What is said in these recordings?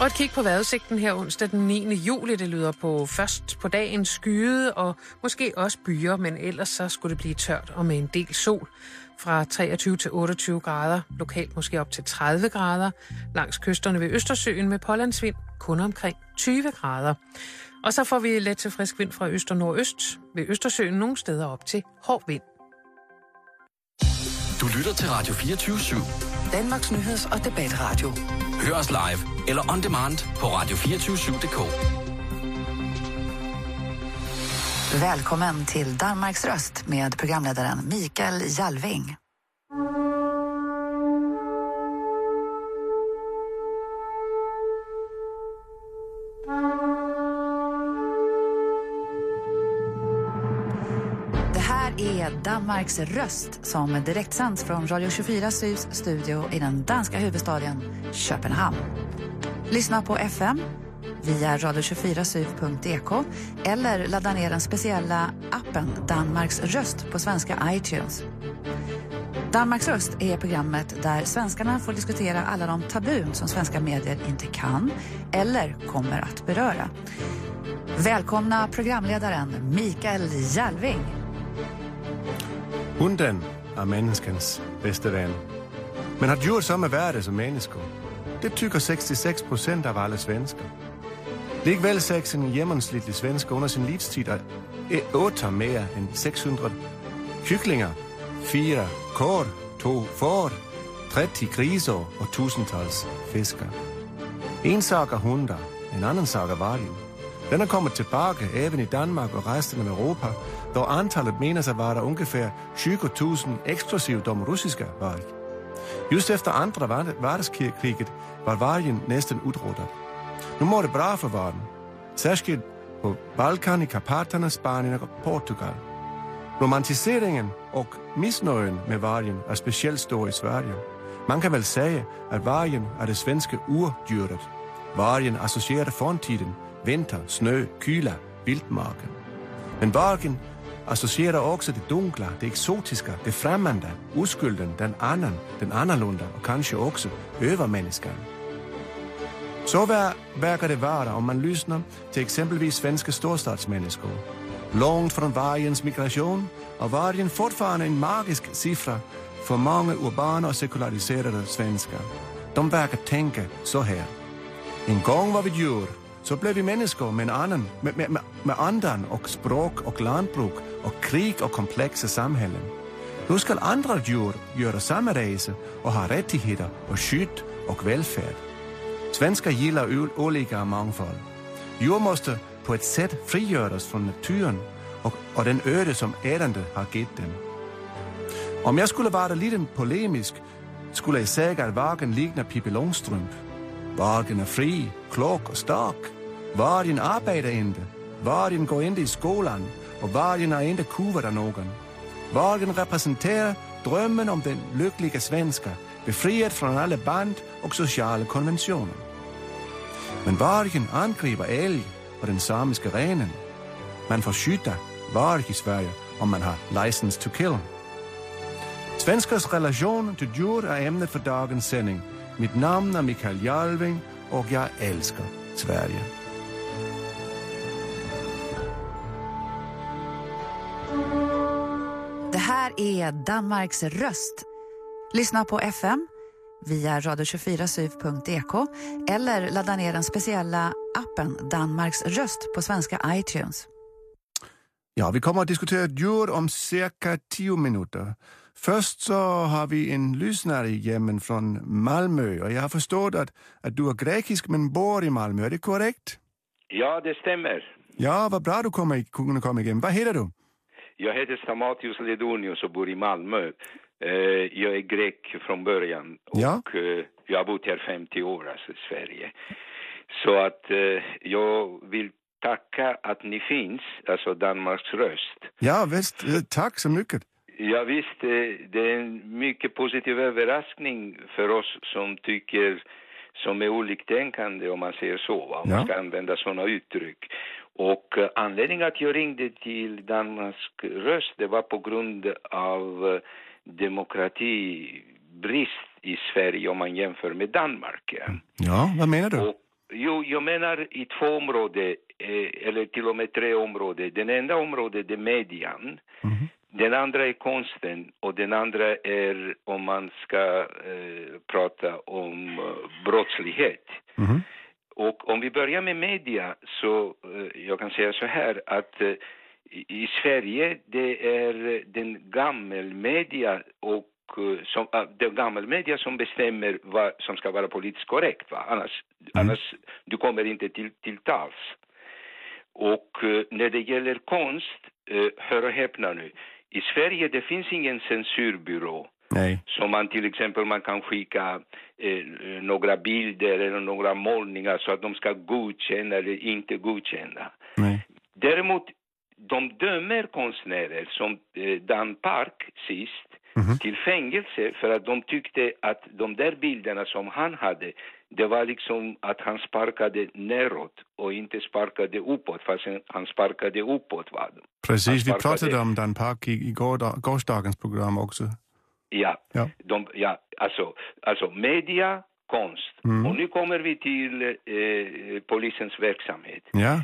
Og et kig på vejrudsigten her onsdag den 9. juli. Det lyder på først på dagen skyde og måske også byer, men ellers så skulle det blive tørt og med en del sol. Fra 23 til 28 grader, lokalt måske op til 30 grader. Langs kysterne ved Østersøen med pålandsvind kun omkring 20 grader. Og så får vi let til frisk vind fra øst og nordøst. Ved Østersøen nogle steder op til hård vind. Du lytter til Radio 24 /7. Danmarks nyheds- og debatradio. Hør os live eller on demand på radio247.dk. Välkommen till Danmarks röst med programledaren Mikael Jalving. Är Danmarks röst som direktsänds från Radio 24 Syds studio i den danska huvudstaden Köpenhamn. Lyssna på FM via radio24syd.ek eller ladda ner den speciella appen Danmarks röst på svenska iTunes. Danmarks röst är programmet där svenskarna får diskutera alla de tabun som svenska medier inte kan eller kommer att beröra. Välkomna programledaren Mikael Jalving. Hunden är människans bästa vän. Men har djur samma värde som människor? Det tycker 66 procent av alla svenskar. Likväl sägs en genomsnittlig svensk under sin livstid att åta mer än 600 kycklingar, fyra kor, två får, 30 grisar och tusentals fiskar. En sak är hundar, en annan sak är vargen. Den har kommit tillbaka även i Danmark och resten av Europa då antalet menas att vara ungefär 20 000 exklusive de ryska varg. Just efter andra världskriget var vargen nästan utrotad. Nu mår det bra för vargen, särskilt på Balkan, i Karpaterna, Spanien och Portugal. Romantiseringen och missnöjen med vargen är speciellt stor i Sverige. Man kan väl säga att vargen är det svenska urdjuret. Vargen associerar framtiden, vinter, snö, kyla, vildmarken. Men vargen associerar också det dunkla, det exotiska, det främmande, oskulden, den annan, den annorlunda och kanske också övermänniskan. Så verkar det vara om man lyssnar till exempelvis svenska storstadsmänniskor. Långt från vargens migration och vargen fortfarande en magisk siffra för många urbana och sekulariserade svenskar. De verkar tänka så här. En gång var vi djur, så blev vi människor med, en annan, med, med, med andan och språk och lantbruk och krig och komplexa samhällen. Nu ska andra djur göra samma resa och ha rättigheter och skydd och välfärd. Svenskar gillar olika mångfald. Djur måste på ett sätt frigöras från naturen och, och den öde som ädandet har gett dem. Om jag skulle vara lite polemisk skulle jag säga att vargen liknar Pippi Långstrump. Vargen är fri, klok och stark. Vargen arbetar inte. Vargen går inte i skolan och vargen är inte kuvad av någon. Vargen representerar drömmen om den lyckliga svenska, befriad från alla band och sociala konventioner. Men vargen angriper älg och den samiska renen. Man får skjuta varg i Sverige om man har license to kill. Svenskars relation till djur är ämnet för dagens sändning. Mitt namn är Mikael Jalving och jag älskar Sverige. Är Danmarks röst. Lyssna på FM via radio24syv.dk eller ladda ner den speciella appen Danmarks röst på svenska iTunes. Ja, vi kommer att diskutera djur om cirka tio minuter. Först så har vi en lyssnare i Jemen från Malmö och jag har förstått att, att du är grekisk men bor i Malmö, är det korrekt? Ja, det stämmer. Ja, vad bra du kommer, kunde komma igen. Vad heter du? Jag heter Stamatios Ledonius och bor i Malmö. Eh, jag är grek från början och Ja. eh, jag har bott här 50 år, alltså i Sverige. Så att eh, jag vill tacka att ni finns, alltså Danmarks röst. Ja, visst. Tack så mycket. Ja, visst, det är en mycket positiv överraskning för oss som tycker som är oliktänkande om man säger så, va? om Ja. man ska använda sådana uttryck. Och eh, anledningen att jag ringde till Danmarks röst, det var på grund av eh, demokratibrist i Sverige om man jämför med Danmark. ja. Vad menar du? Och, Jo, jag menar i två områden, eh, eller till och med tre områden. Den enda området är median. Mhm. Den andra är konsten och den andra är om man ska eh, prata om brottslighet. Mhm. Och om vi börjar med media så eh, jag kan säga så här att eh, i, Sverige det är eh, den gammelmedia och som, ah, det är gammelmedia som bestämmer vad som ska vara politiskt korrekt. Va? Annars, annars du kommer inte till, till tals. Och när det gäller konst, hör och häpna nu, i Sverige det finns ingen censurbyrå Nej. som man till exempel man kan skicka eh, några bilder eller några målningar så att de ska godkänna eller inte godkänna. Nej. Däremot, de dömer konstnärer som eh, Dan Park sist Mhm. till fängelse för att de tyckte att de där bilderna som han hade, det var liksom att han sparkade neråt och inte sparkade uppåt, fast han sparkade uppåt. Va? Precis, vi sparkade- pratade om Dan Park i, i går, gårdagens program också. Ja, Ja. De, ja alltså, alltså media, konst. Mm. Och nu kommer vi till eh, polisens verksamhet. Ja,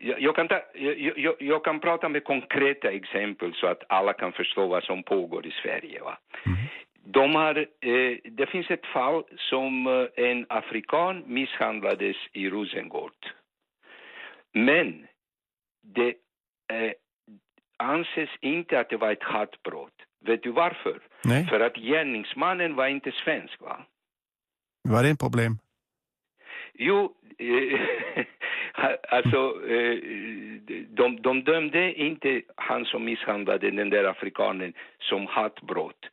Jag, jag, kan ta, jag, jag, jag kan prata med konkreta exempel så att alla kan förstå vad som pågår i Sverige. Va? De har, eh, det finns ett fall som eh, en afrikan misshandlades i Rosengård. Men det eh, anses inte att det var ett hatbrott. Vet du varför? nej. För att gärningsmannen var inte svensk. va? Var det ett problem? Jo, eh, alltså eh, de, de dömde inte han som misshandlade den där afrikanen som hatbrott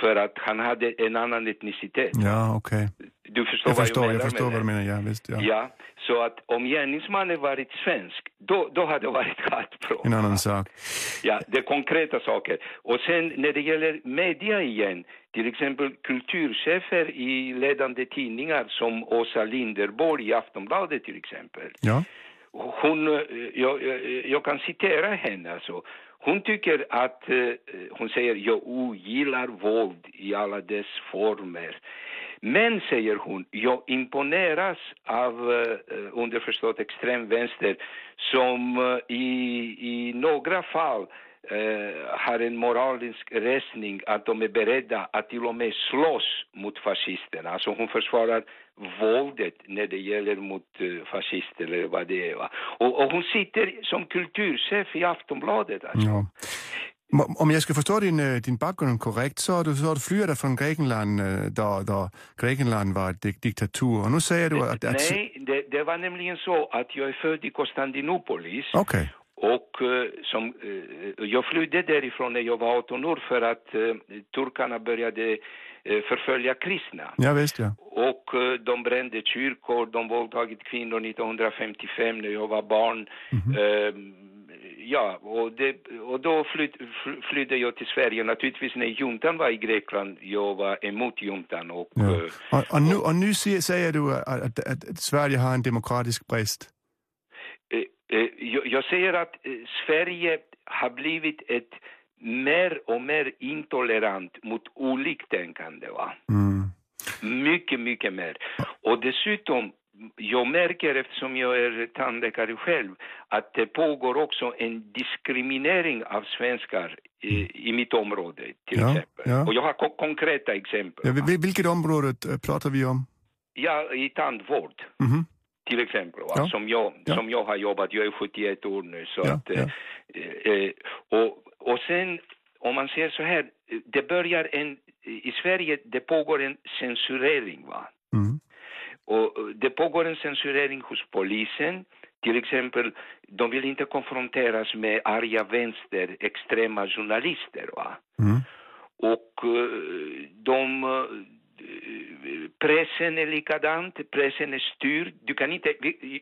för att han hade en annan etnicitet. Ja, okej. Du förstår Jag vad förstår, jag jag menar förstår med vad du menar. Ja, visst. Ja. Ja, så att om gärningsmannen varit svensk, då, då hade det varit hatbrott. En annan sak. Ja, det är konkreta saker. Och sen när det gäller media igen, till exempel kulturchefer i ledande tidningar som Åsa Linderborg i Aftonbladet till exempel. Ja. Hon, eh, jag, jag, jag kan citera henne alltså. Hon tycker att, eh, hon säger jag ogillar våld i alla dess former. Men, säger hon, jag imponeras av eh, underförstått extremvänster som eh, i, i några fall eh, har en moralisk resning att de är beredda att till och med slåss mot fascisterna. Alltså hon försvarar våldet när det gäller mot eh, fascister eller vad det är. Va? Och, och hon sitter som kulturchef i Aftonbladet. Alltså. ja. Om- jag ska förstå din, eh, din bakgrund korrekt så har du, så har du flyttat från Grekland då, då Grekland var dik- diktatur. Och nu säger du att... att Nej, det, det var nämligen så att jag är född i Konstantinopolis. Okej. Och eh, som, jag flydde därifrån när jag var 18 år för att turkarna började förfölja kristna. Ja, visst ja. Och de brände kyrkor, de våldtagit kvinnor 1955 när jag var barn. Eh, ja, och, det, och då flyd, fly- flydde jag till Sverige. Naturligtvis när juntan var i Grekland, jag var emot juntan. Och, ja. eh, Och, och, nu, och nu säger du att, att, att, Sverige har en demokratisk brist. Eh, eh, jag, jag säger att Sverige har blivit ett mer och mer intolerant mot oliktänkande. Va? Mm. Mycket, mycket mer. Och dessutom, jag märker eftersom jag är tandläkare själv att det pågår också en diskriminering av svenskar i, i mitt område till Ja, exempel. ja. Och jag har ko- konkreta exempel. Ja, vilket område eh, pratar vi om? Ja, i tandvård. Mhm. till exempel? Ja. Som, jag, Ja. som jag har jobbat. Jag är 71 år nu. Så att, eh, eh, och, och sen, om man säger så här, eh, det börjar en, i Sverige, det pågår en censurering. Va? Mm. Och det pågår en censurering hos polisen. Till exempel, de vill inte konfronteras med arga vänster, extrema journalister. Va? Mm. Och de... Pressen är likadant, pressen är styrd. Du kan inte,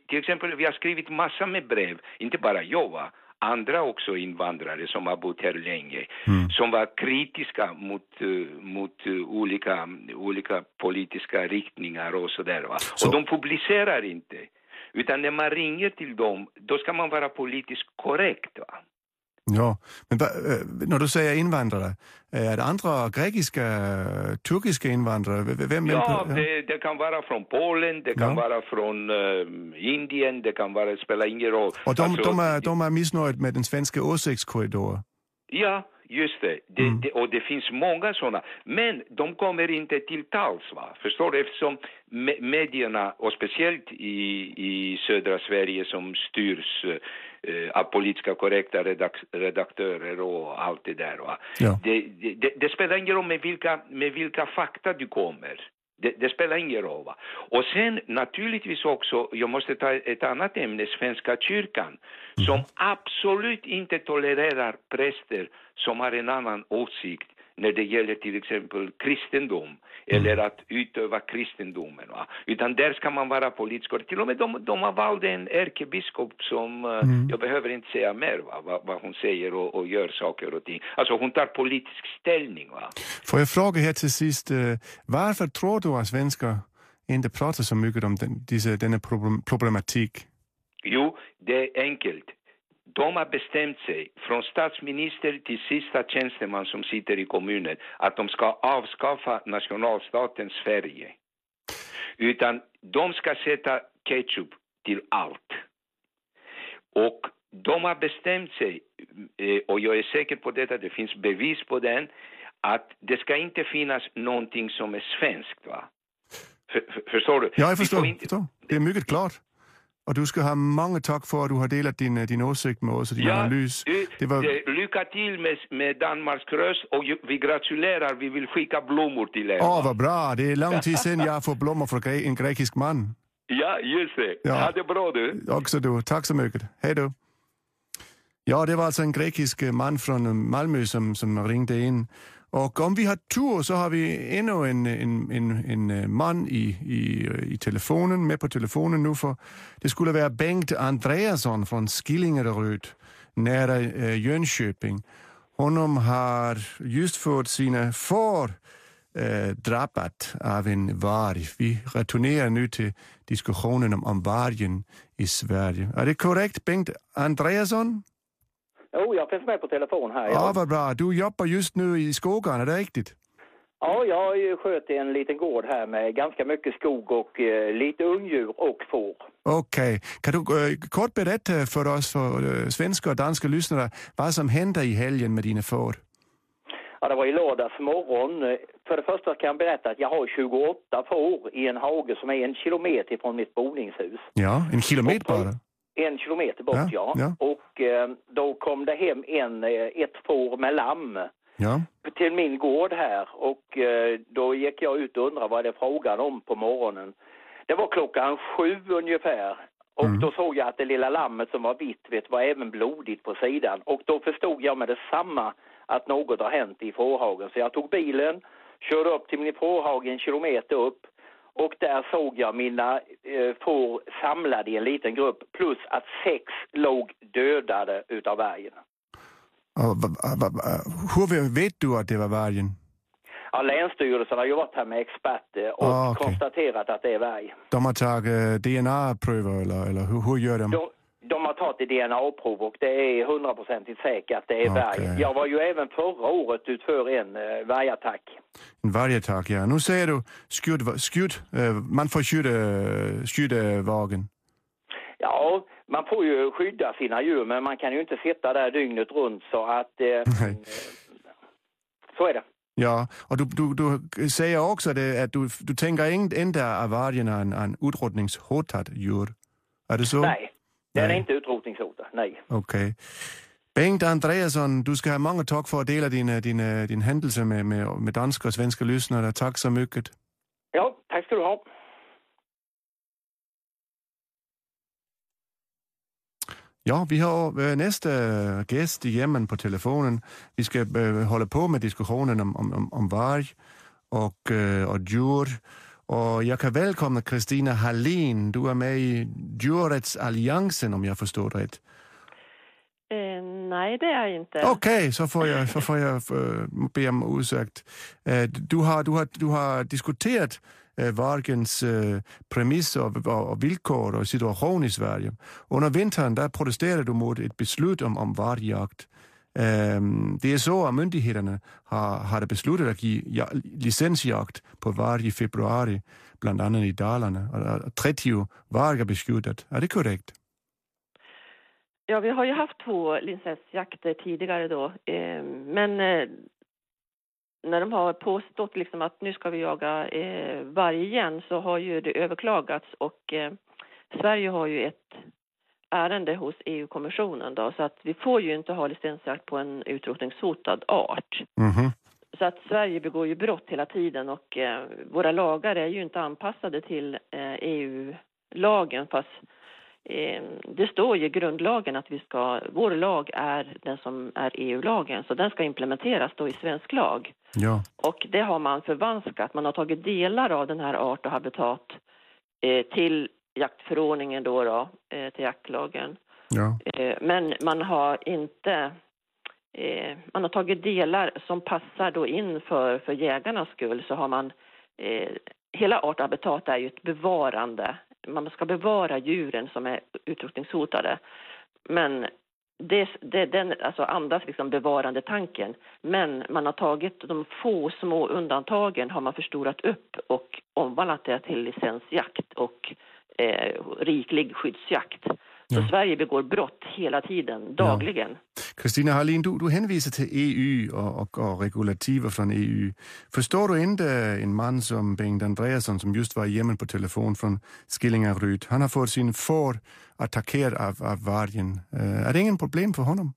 till exempel, vi har skrivit massa med brev, inte bara jag, va? Andra också invandrare som har bott här länge, Mm. som var kritiska mot, eh, mot eh, olika, olika politiska riktningar och sådär. Va? Så- Och de publicerar inte. Utan när man ringer till dem, då ska man vara politiskt korrekt. Va? Ja, men äh, när du säger invandrare, är det andra grekiska, turkiska invandrare? Vem ja, det, det, kan vara från Polen, det kan ja. vara från uh, Indien, det kan vara, spelar ingen roll. Och de, alltså, de, är, de är missnöjda med den svenska åsiktskorridoren? Ja, Just det. det, mm. det och det finns många sådana. Men de kommer inte till tals, va? förstår du? Eftersom me medierna, och speciellt i, i södra Sverige som styrs eh, av politiska korrekta redak redaktörer och allt det där. Va? Ja. Det, det, det, spelar ingen roll med vilka, med vilka fakta du kommer. Det, det, spelar ingen roll. Va? Och sen naturligtvis också, jag måste ta ett annat ämne, Svenska kyrkan, mm. som absolut inte tolererar präster som har en annan åsikt när det gäller till exempel kristendom mm. eller att utöva kristendomen. Va? Utan där ska man vara politisk. Till och med de, de har valt en ärkebiskop som, eh, mm. jag behöver inte säga mer va? Vad, vad hon säger och, och, gör saker och ting. Alltså hon tar politisk ställning. Va? Får jag fråga här till sist, eh, varför tror du att svenskar inte pratar så mycket om den, dessa, denna problematik? Jo, det är enkelt de har bestämt sig, från statsminister till sista tjänsteman som sitter i kommunen, att de ska avskaffa nationalstaten Sverige. Utan de ska sätta ketchup till allt. Och de har bestämt sig, eh, och jag är säker på detta, det finns bevis på den, att det ska inte finnas någonting som är svenskt. Va? För, för, förstår du? Ja, jag förstår. Inte... förstår. Det är mycket klart. Och du ska ha många tack för att du har delat din, din åsikt med oss och din ja, analys. Det var... Lycka till med, med Danmarks röst och vi gratulerar. Vi vill skicka blommor till er. Åh, oh, vad bra. Det är lång tid sedan jag får blommor från en grekisk man. Ja, just det. Ja. Ha det bra du. Också du. Tack så mycket. Hej då. Ja, det var alltså en grekisk man från Malmö som, som ringde in och om vi har tur så har vi ännu en, en, en, en øh, man i, i, øh, i telefonen, med på telefonen nu, för det skulle vara Bengt Andreasson från Skillingeröd, nära øh, Jönköping. Honom har just fått sina får eh, drabbat av en varg. Vi returnerar nu till diskussionen om, om vargen i Sverige. Är det korrekt, Bengt Andreasson? Jo, jag finns med på telefon här. Ja, vad bra. Du jobbar just nu i skogen, är det riktigt? Ja, jag sköter en liten gård här med ganska mycket skog och eh, lite ungdjur och får. Okej. Okay. Kan du eh, kort berätta för oss, för eh, svenska och danska lyssnare, vad som hände i helgen med dina får? Ja, det var i lördags morgon. För det första kan jag berätta att jag har 28 får i en hage som är en kilometer från mitt boningshus. Ja, en kilometer bara? En kilometer bort, ja. ja. ja. Och eh, då kom det hem en, eh, ett får med lamm ja. till min gård här. Och eh, då gick jag ut och undrade vad det är frågan om på morgonen. Det var klockan sju ungefär. Och mm. då såg jag att det lilla lammet som var vitt vet, var även blodigt på sidan. Och då förstod jag med detsamma att något har hänt i fårhagen. Så jag tog bilen, körde upp till min fårhage en kilometer upp och där såg jag mina eh, får samlade i en liten grupp plus att sex låg dödade utav vargen. Hur vet du att det var vargen? Ja, Länsstyrelsen har ju varit här med experter och ah, okay. konstaterat att det är varg. De har tagit eh, DNA-prover eller, eller hur, hur gör de? de? De har tagit DNA-prov och det är hundraprocentigt säkert att det är okay. varg. Jag var ju även förra året utför en uh, vargattack. En vargattack, ja. Nu säger du skydd, skydd, uh, man får skydda, skydda vagen. Ja, man får ju skydda sina djur men man kan ju inte sitta där dygnet runt så att... Uh, så är det. Ja, och du, du, du säger också det, att du, du tänker inte att vargen är en, en utrotningshotad djur. Är det så? Nej, den är inte utrotningshotad, nej. Okej. Okay. Bengt Andreasson, du ska ha många tack för att dela din, din, din händelse med, med, med danska och svenska lyssnare. Tack så mycket. Ja, tack ska du ha. Ja, vi har øh, nästa gäst igen på telefonen. Vi ska øh, hålla på med diskussionen om, om, om varg och, øh, och djur. Och jag kan välkomna Kristina Hallin. Du är med i Djurrättsalliansen om jag förstår rätt. Eh, nej, det är jag inte. Okej, okay, så får jag, så får jag uh, be om ursäkt. Uh, du, har, du, har, du har diskuterat uh, vargens uh, premisser och, och, villkor och situation i Sverige. Under vintern där protesterade du mot ett beslut om, om vargjakt. Det är så att myndigheterna har, har beslutat att ge licensjakt på varg i februari, bland annat i Dalarna. 30 vargar beskjutet. Är det korrekt? Ja, vi har ju haft två licensjakter tidigare då, men øh, när de har påstått liksom att nu ska vi jaga øh, varg igen så har ju det överklagats och øh, Sverige har ju ett ärende hos EU-kommissionen då, så att vi får ju inte ha licensjakt på en utrotningshotad art. Mm -hmm. Så att Sverige begår ju brott hela tiden och eh, våra lagar är ju inte anpassade till eh, EU-lagen fast eh, det står ju i grundlagen att vi ska, vår lag är den som är EU-lagen så den ska implementeras då i svensk lag. Ja. Och det har man förvanskat, man har tagit delar av den här art och habitat eh, till jaktförordningen då, då eh, till jaktlagen. Ja. Eh, men man har inte eh, man har tagit delar som passar då in för, för jägarnas skull så har man hela art och habitat är ju ett bevarande. Man ska bevara djuren som är utrotningshotade. Men det, det, den alltså andas liksom bevarande tanken. Men man har tagit de få små undantagen har man förstorat upp och omvandlat det till licensjakt och eh, riklig skyddsjakt. Så ja. Sverige begår brott hela tiden, dagligen. Kristina ja. Hallin, du, du hänvisar till EU och, och, och regulativer från EU. Förstår du inte en man som Bengt Andreasson som just var hemma på telefon från Skillingaryd? Han har fått sin får attackerad av, av vargen. Är det ingen problem för honom?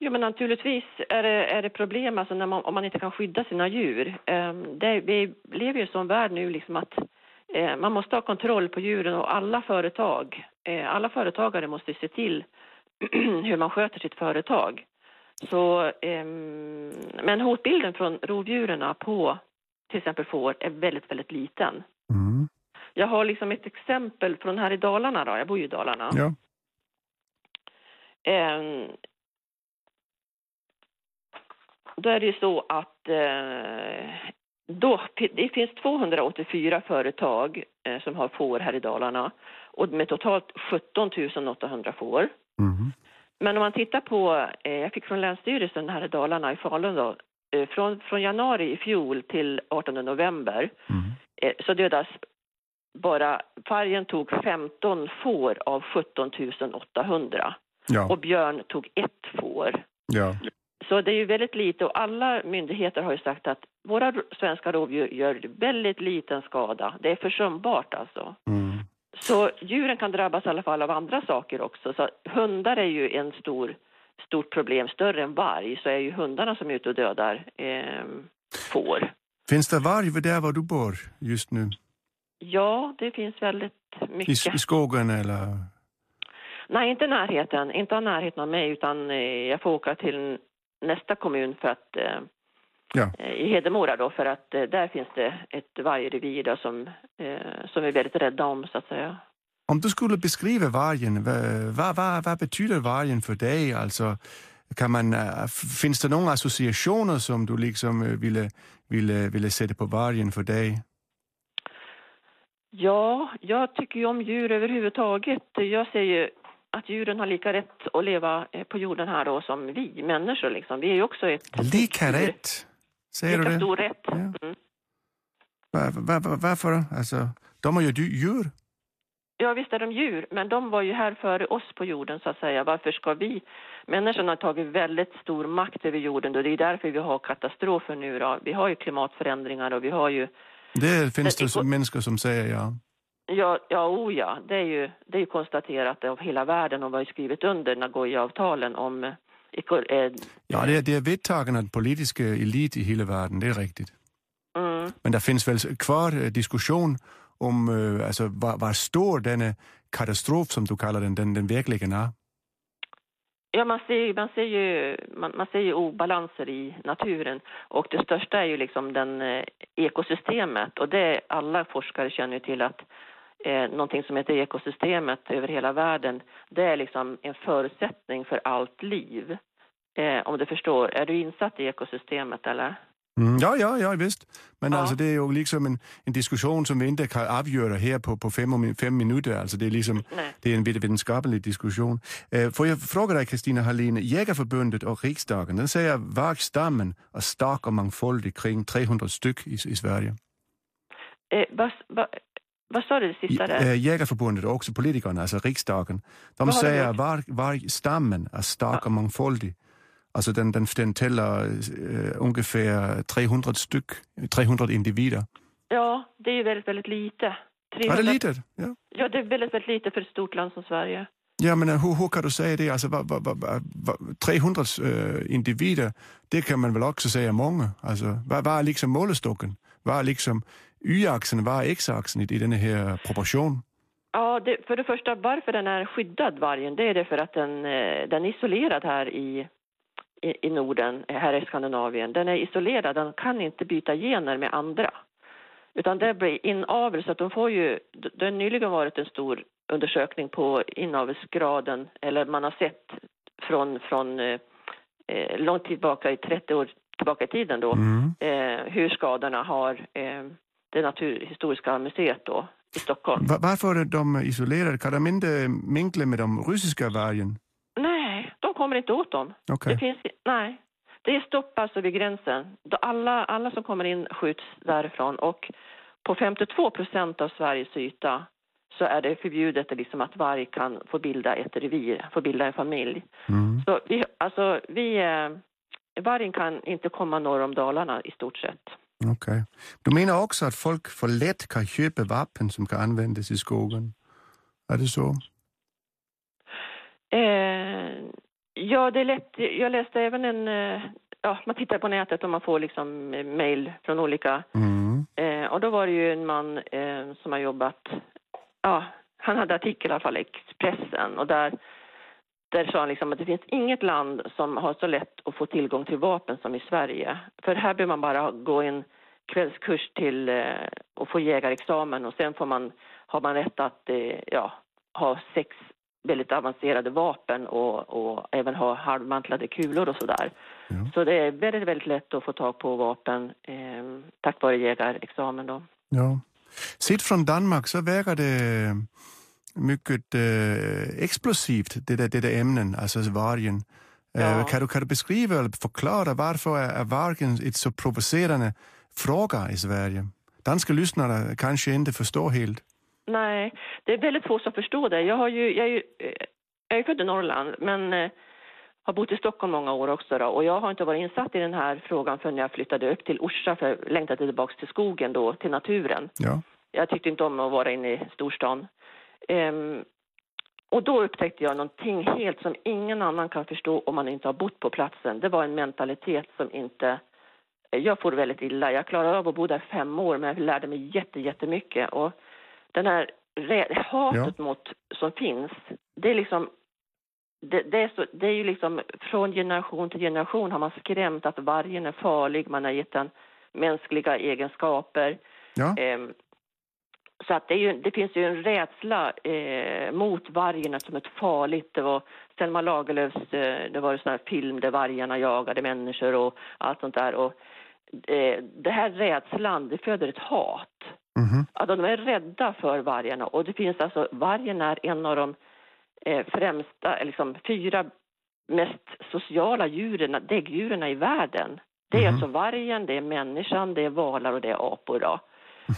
Jo, men naturligtvis är det, är det problem alltså man, om man inte kan skydda sina djur. Um, det, vi lever ju i en sån värld nu liksom att Eh, man måste ha kontroll på djuren och alla företag, eh, alla företagare måste se till hur man sköter sitt företag. Så, ehm, men hotbilden från rovdjuren på till exempel får är väldigt, väldigt liten. Mm. Jag har liksom ett exempel från här i Dalarna då, jag bor ju i Dalarna. Ja. Ehm, då är det ju så att eh, då, det finns 284 företag eh, som har får här i Dalarna och med totalt 17 800 får. Mm. Men om man tittar på, eh, jag fick från Länsstyrelsen här i Dalarna i Falun då, eh, från, från januari i fjol till 18 november mm. så dödas bara, vargen tog 15 får av 17 800 ja. och björn tog ett får. Ja. Så det är ju väldigt lite och alla myndigheter har ju sagt att våra svenska rovdjur gör väldigt liten skada. Det är försumbart alltså. Mm. Så djuren kan drabbas i alla fall av andra saker också. Så hundar är ju en stor, stort problem, större än varg, så är ju hundarna som är ute och dödar eh, får. Finns det varg där var du bor just nu? Ja, det finns väldigt mycket. I, i skogen eller? Nej, inte närheten. Inte av närheten av mig, utan eh, jag får åka till nästa kommun för att eh, ja. Eh, i Hedemora då för att eh, där finns det ett vargrevir då som, som vi är väldigt rädda om så att säga. Om du skulle beskriva vargen, vad, vad, vad betyder vargen för dig? Alltså, kan man, finns det några associationer som du liksom ville, ville, ville sätta på vargen för dig? Ja, jag tycker ju om djur överhuvudtaget. Jag ser ju att djuren har lika rätt att leva eh, på jorden här då som vi människor liksom. Vi är ju också ett... Lika rätt? Säger lika du det? stor rätt. Ja. Mm. Var, var, var, varför? Alltså, de är ju djur. Ja, visst är de djur, men de var ju här före oss på jorden så att säga. Varför ska vi? Människan har tagit väldigt stor makt över jorden och det är därför vi har katastrofer nu då. Vi har ju klimatförändringar och vi har ju... Det finns det, det människor som säger ja. Ja, ja, oh ja. Det är ju det är ju konstaterat av hela världen och vi har skrivit under Nagoya-avtalen om... Eh, eh, ja, det är, det är vedtagen politiska elit i hela världen, det är riktigt. Mm. Men det finns väl kvar eh, diskussion om eh, alltså, var, var stor denna katastrof, som du kallar den, den, den verkligen är? Ja, man ser, man, ser ju, man, man ser ju obalanser i naturen och det största är ju liksom den eh, ekosystemet och det alla forskare känner till att eh, någonting som heter ekosystemet över hela världen, det är liksom en förutsättning för allt liv. Eh, om du förstår, är du insatt i ekosystemet eller? Mm, ja, ja, ja, visst. Men ja. alltså det är ju liksom en, en diskussion som vi inte kan avgöra här på, på fem, fem minuter. Alltså det är liksom, det är en vetenskaplig diskussion. Uh, får jag fråga dig Kristina Hallin, Jägarförbundet och riksdagen, den säger vargstammen är stark och mångfaldig kring 300 styck i, i Sverige. Eh, vad, vad, vad sa du det sista där? Äh, Jägarförbundet och också politikerna, alltså riksdagen, de vad säger att var, vargstammen är stark ja. och mångfaldig. Alltså den, den, den täller uh, ungefär 300 styck, 300 individer. Ja, det är ju väldigt, väldigt lite. 300... Är det litet? Ja. ja, det är väldigt, väldigt lite för ett stort land som Sverige. Ja, men hur, hur kan du säga det? Alltså, va, va, va, 300 uh, individer, det kan man väl också säga många. Alltså, vad, vad är liksom målestocken? Vad är liksom y-axeln, vad är x-axeln i, den här proportion? Ja, det, för det första, varför den är skyddad, vargen, det är det för att den, eh, den är isolerad här i, i, i Norden, här i Skandinavien. Den är isolerad, den kan inte byta gener med andra. Utan det blir inavel, så att de får ju... Det har nyligen varit en stor undersökning på inavelsgraden, eller man har sett från, från eh, eh långt tillbaka, i 30 år tillbaka i tiden då, mm. eh, hur skadorna har eh, det Naturhistoriska museet då i Stockholm. Varför är de isolerade? Kan de inte minkla med de ryska vargen? Nej, de kommer inte åt dem. Okay. Det finns, nej, det är stopp alltså vid gränsen. Alla, alla som kommer in skjuts därifrån och på 52 procent av Sveriges yta så är det förbjudet liksom att varg kan få bilda ett revir, få bilda en familj. Mm. Så vi, alltså, vi, eh, vargen kan inte komma norr om Dalarna i stort sett. Okej. Okay. Du menar också att folk för lätt kan köpa vapen som kan användas i skogen? Är det så? Eh, ja, det är lätt. Jag läste även en... Eh, ja, man tittar på nätet och man får liksom mejl från olika... Mm. Eh, och då var det ju en man eh, som har jobbat... Ja, han hade artikel i alla fall i Expressen och där där sa han liksom att det finns inget land som har så lätt att få tillgång till vapen som i Sverige. För här behöver man bara gå en kvällskurs till eh, och få jägarexamen och sen får man, har man rätt att eh, ja, ha sex väldigt avancerade vapen och, och även ha halvmantlade kulor och sådär. Ja. Så det är väldigt, väldigt lätt att få tag på vapen eh, tack vare jägarexamen då. Ja. Sett från Danmark så verkar det mycket eh, explosivt, det där, det där ämnen, alltså vargen. Eh, ja. kan, du, kan du beskriva eller förklara varför är, är vargen ett så provocerande fråga i Sverige? Danska lyssnare kanske inte förstår helt. Nej, det är väldigt få som förstår det. Jag, har ju, jag, är, ju, jag är född i Norrland, men eh, har bott i Stockholm många år också. Då, och jag har inte varit insatt i den här frågan förrän jag flyttade upp till Orsa för jag längtade tillbaka till skogen då, till naturen. Ja. Jag tyckte inte om att vara inne i storstan. Um, och då upptäckte jag någonting helt som ingen annan kan förstå om man inte har bott på platsen. Det var en mentalitet som inte... Jag får väldigt illa. Jag klarade av att bo där fem år, men jag lärde mig jätte, jättemycket. Och den här hatet ja. mot, som finns, det är liksom... Det, det, är så, det är ju liksom från generation till generation har man skrämt att vargen är farlig, man har gett den mänskliga egenskaper. Ja. Um, så att det, ju, det, finns ju en rädsla eh, mot vargen som ett farligt. Det var Selma Lagerlöfs eh, det var en sån här film där vargarna jagade människor och allt sånt där. Och, eh, det här rädslan, det föder ett hat. Mm -hmm. alltså, de är rädda för vargarna och det finns alltså, vargen är en av de eh, främsta, liksom fyra mest sociala djuren, däggdjuren i världen. Det är mm -hmm. alltså vargen, det är människan, det är valar och det är apor. Då.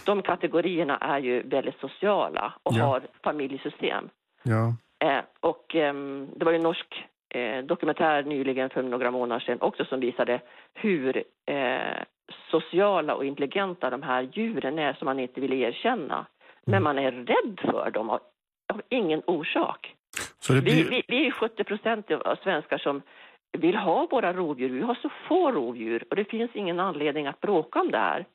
De kategorierna är ju väldigt sociala och ja. har familjesystem. Ja. Eh, och eh, det var ju en norsk eh, dokumentär nyligen för några månader sedan också som visade hur eh, sociala och intelligenta de här djuren är som man inte vill erkänna. Men mm. man är rädd för dem av, av ingen orsak. Blir... vi, vi, vi är 70 procent av svenskar som vill ha våra rovdjur. Vi har så få rovdjur och det finns ingen anledning att bråka om det här.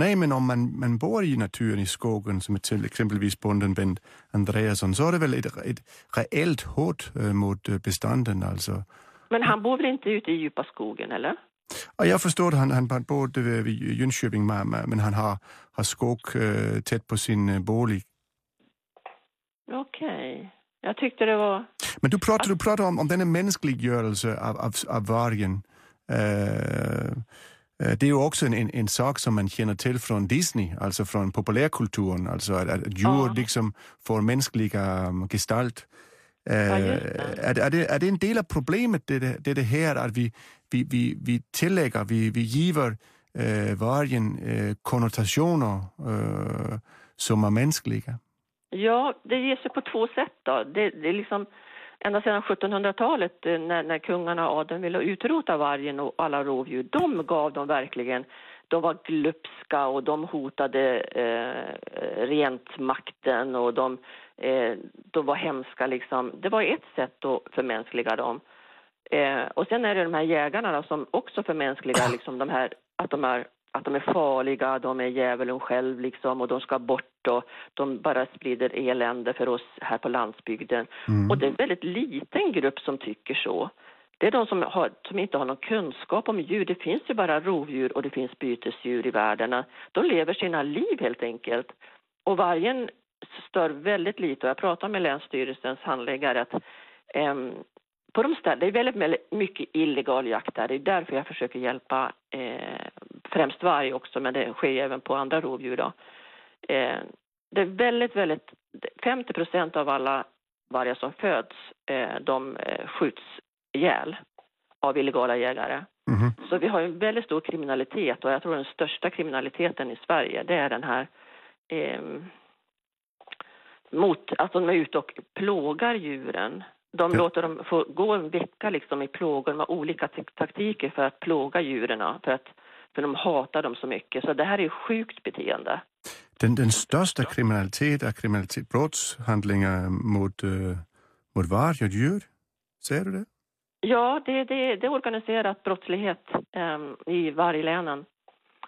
Nej, men om man, man bor i naturen i skogen som till exempelvis bonden Bent Andreasson så är det väl ett, ett reellt hot äh, mot äh, bestånden alltså. Men han bor väl inte ute i djupa skogen eller? Ja, jag förstår att han, han bor vid Jönköping men han har, har skog äh, tätt på sin äh, bolig. Okej. Okay. Jag tyckte det var... Men du pratar, du pratar om, om denna mänskliggörelse av, av, av vargen. Äh, det är ju också en, en, en, sak som man känner till från Disney, alltså från populärkulturen, alltså att, att djur ja. liksom får mänskliga um, gestalt. Ja, är, är, det, är det en del av problemet, det, det, det här att vi, vi, vi, vi tillägger, vi, vi giver äh, vargen äh, konnotationer äh, som är mänskliga? Ja, det ger sig på två sätt. Då. Det, det är liksom ända sedan 1700-talet eh, när, när kungarna Adam ville utrota vargen och alla rovdjur, de gav dem verkligen de var glupska och de hotade eh, rent makten och de, eh, de var hemska liksom. Det var ett sätt att förmänskliga dem. Eh, och sen är det de här jägarna då, som också förmänskligar liksom de här, att de är att de är farliga, de är djävulen själv liksom och de ska bort och de bara sprider elände för oss här på landsbygden. Mm. Och det är en väldigt liten grupp som tycker så. Det är de som, har, som inte har någon kunskap om djur. Det finns ju bara rovdjur och det finns bytesdjur i världen. De lever sina liv helt enkelt. Och vargen stör väldigt lite. Och jag pratar med Länsstyrelsens handläggare att um, på de ställena, det är väldigt mycket illegal jakt där. Det är därför jag försöker hjälpa eh, främst varg också, men det sker även på andra rovdjur. Då. Eh, det är väldigt, väldigt... 50 procent av alla vargar som föds, eh, de eh, skjuts ihjäl av illegala jägare. Mm. Så vi har en väldigt stor kriminalitet och jag tror den största kriminaliteten i Sverige, det är den här eh, mot, att de är ute och plågar djuren. De låter dem få gå en vecka liksom i plågor med olika taktiker för att plåga djuren, för, att, för de hatar dem så mycket. Så det här är sjukt beteende. Den, den största kriminalitet är kriminalitet, brottshandlingar mot, uh, mot varje djur. Säger du det? Ja, det, det, det är organiserad brottslighet um, i varglänen.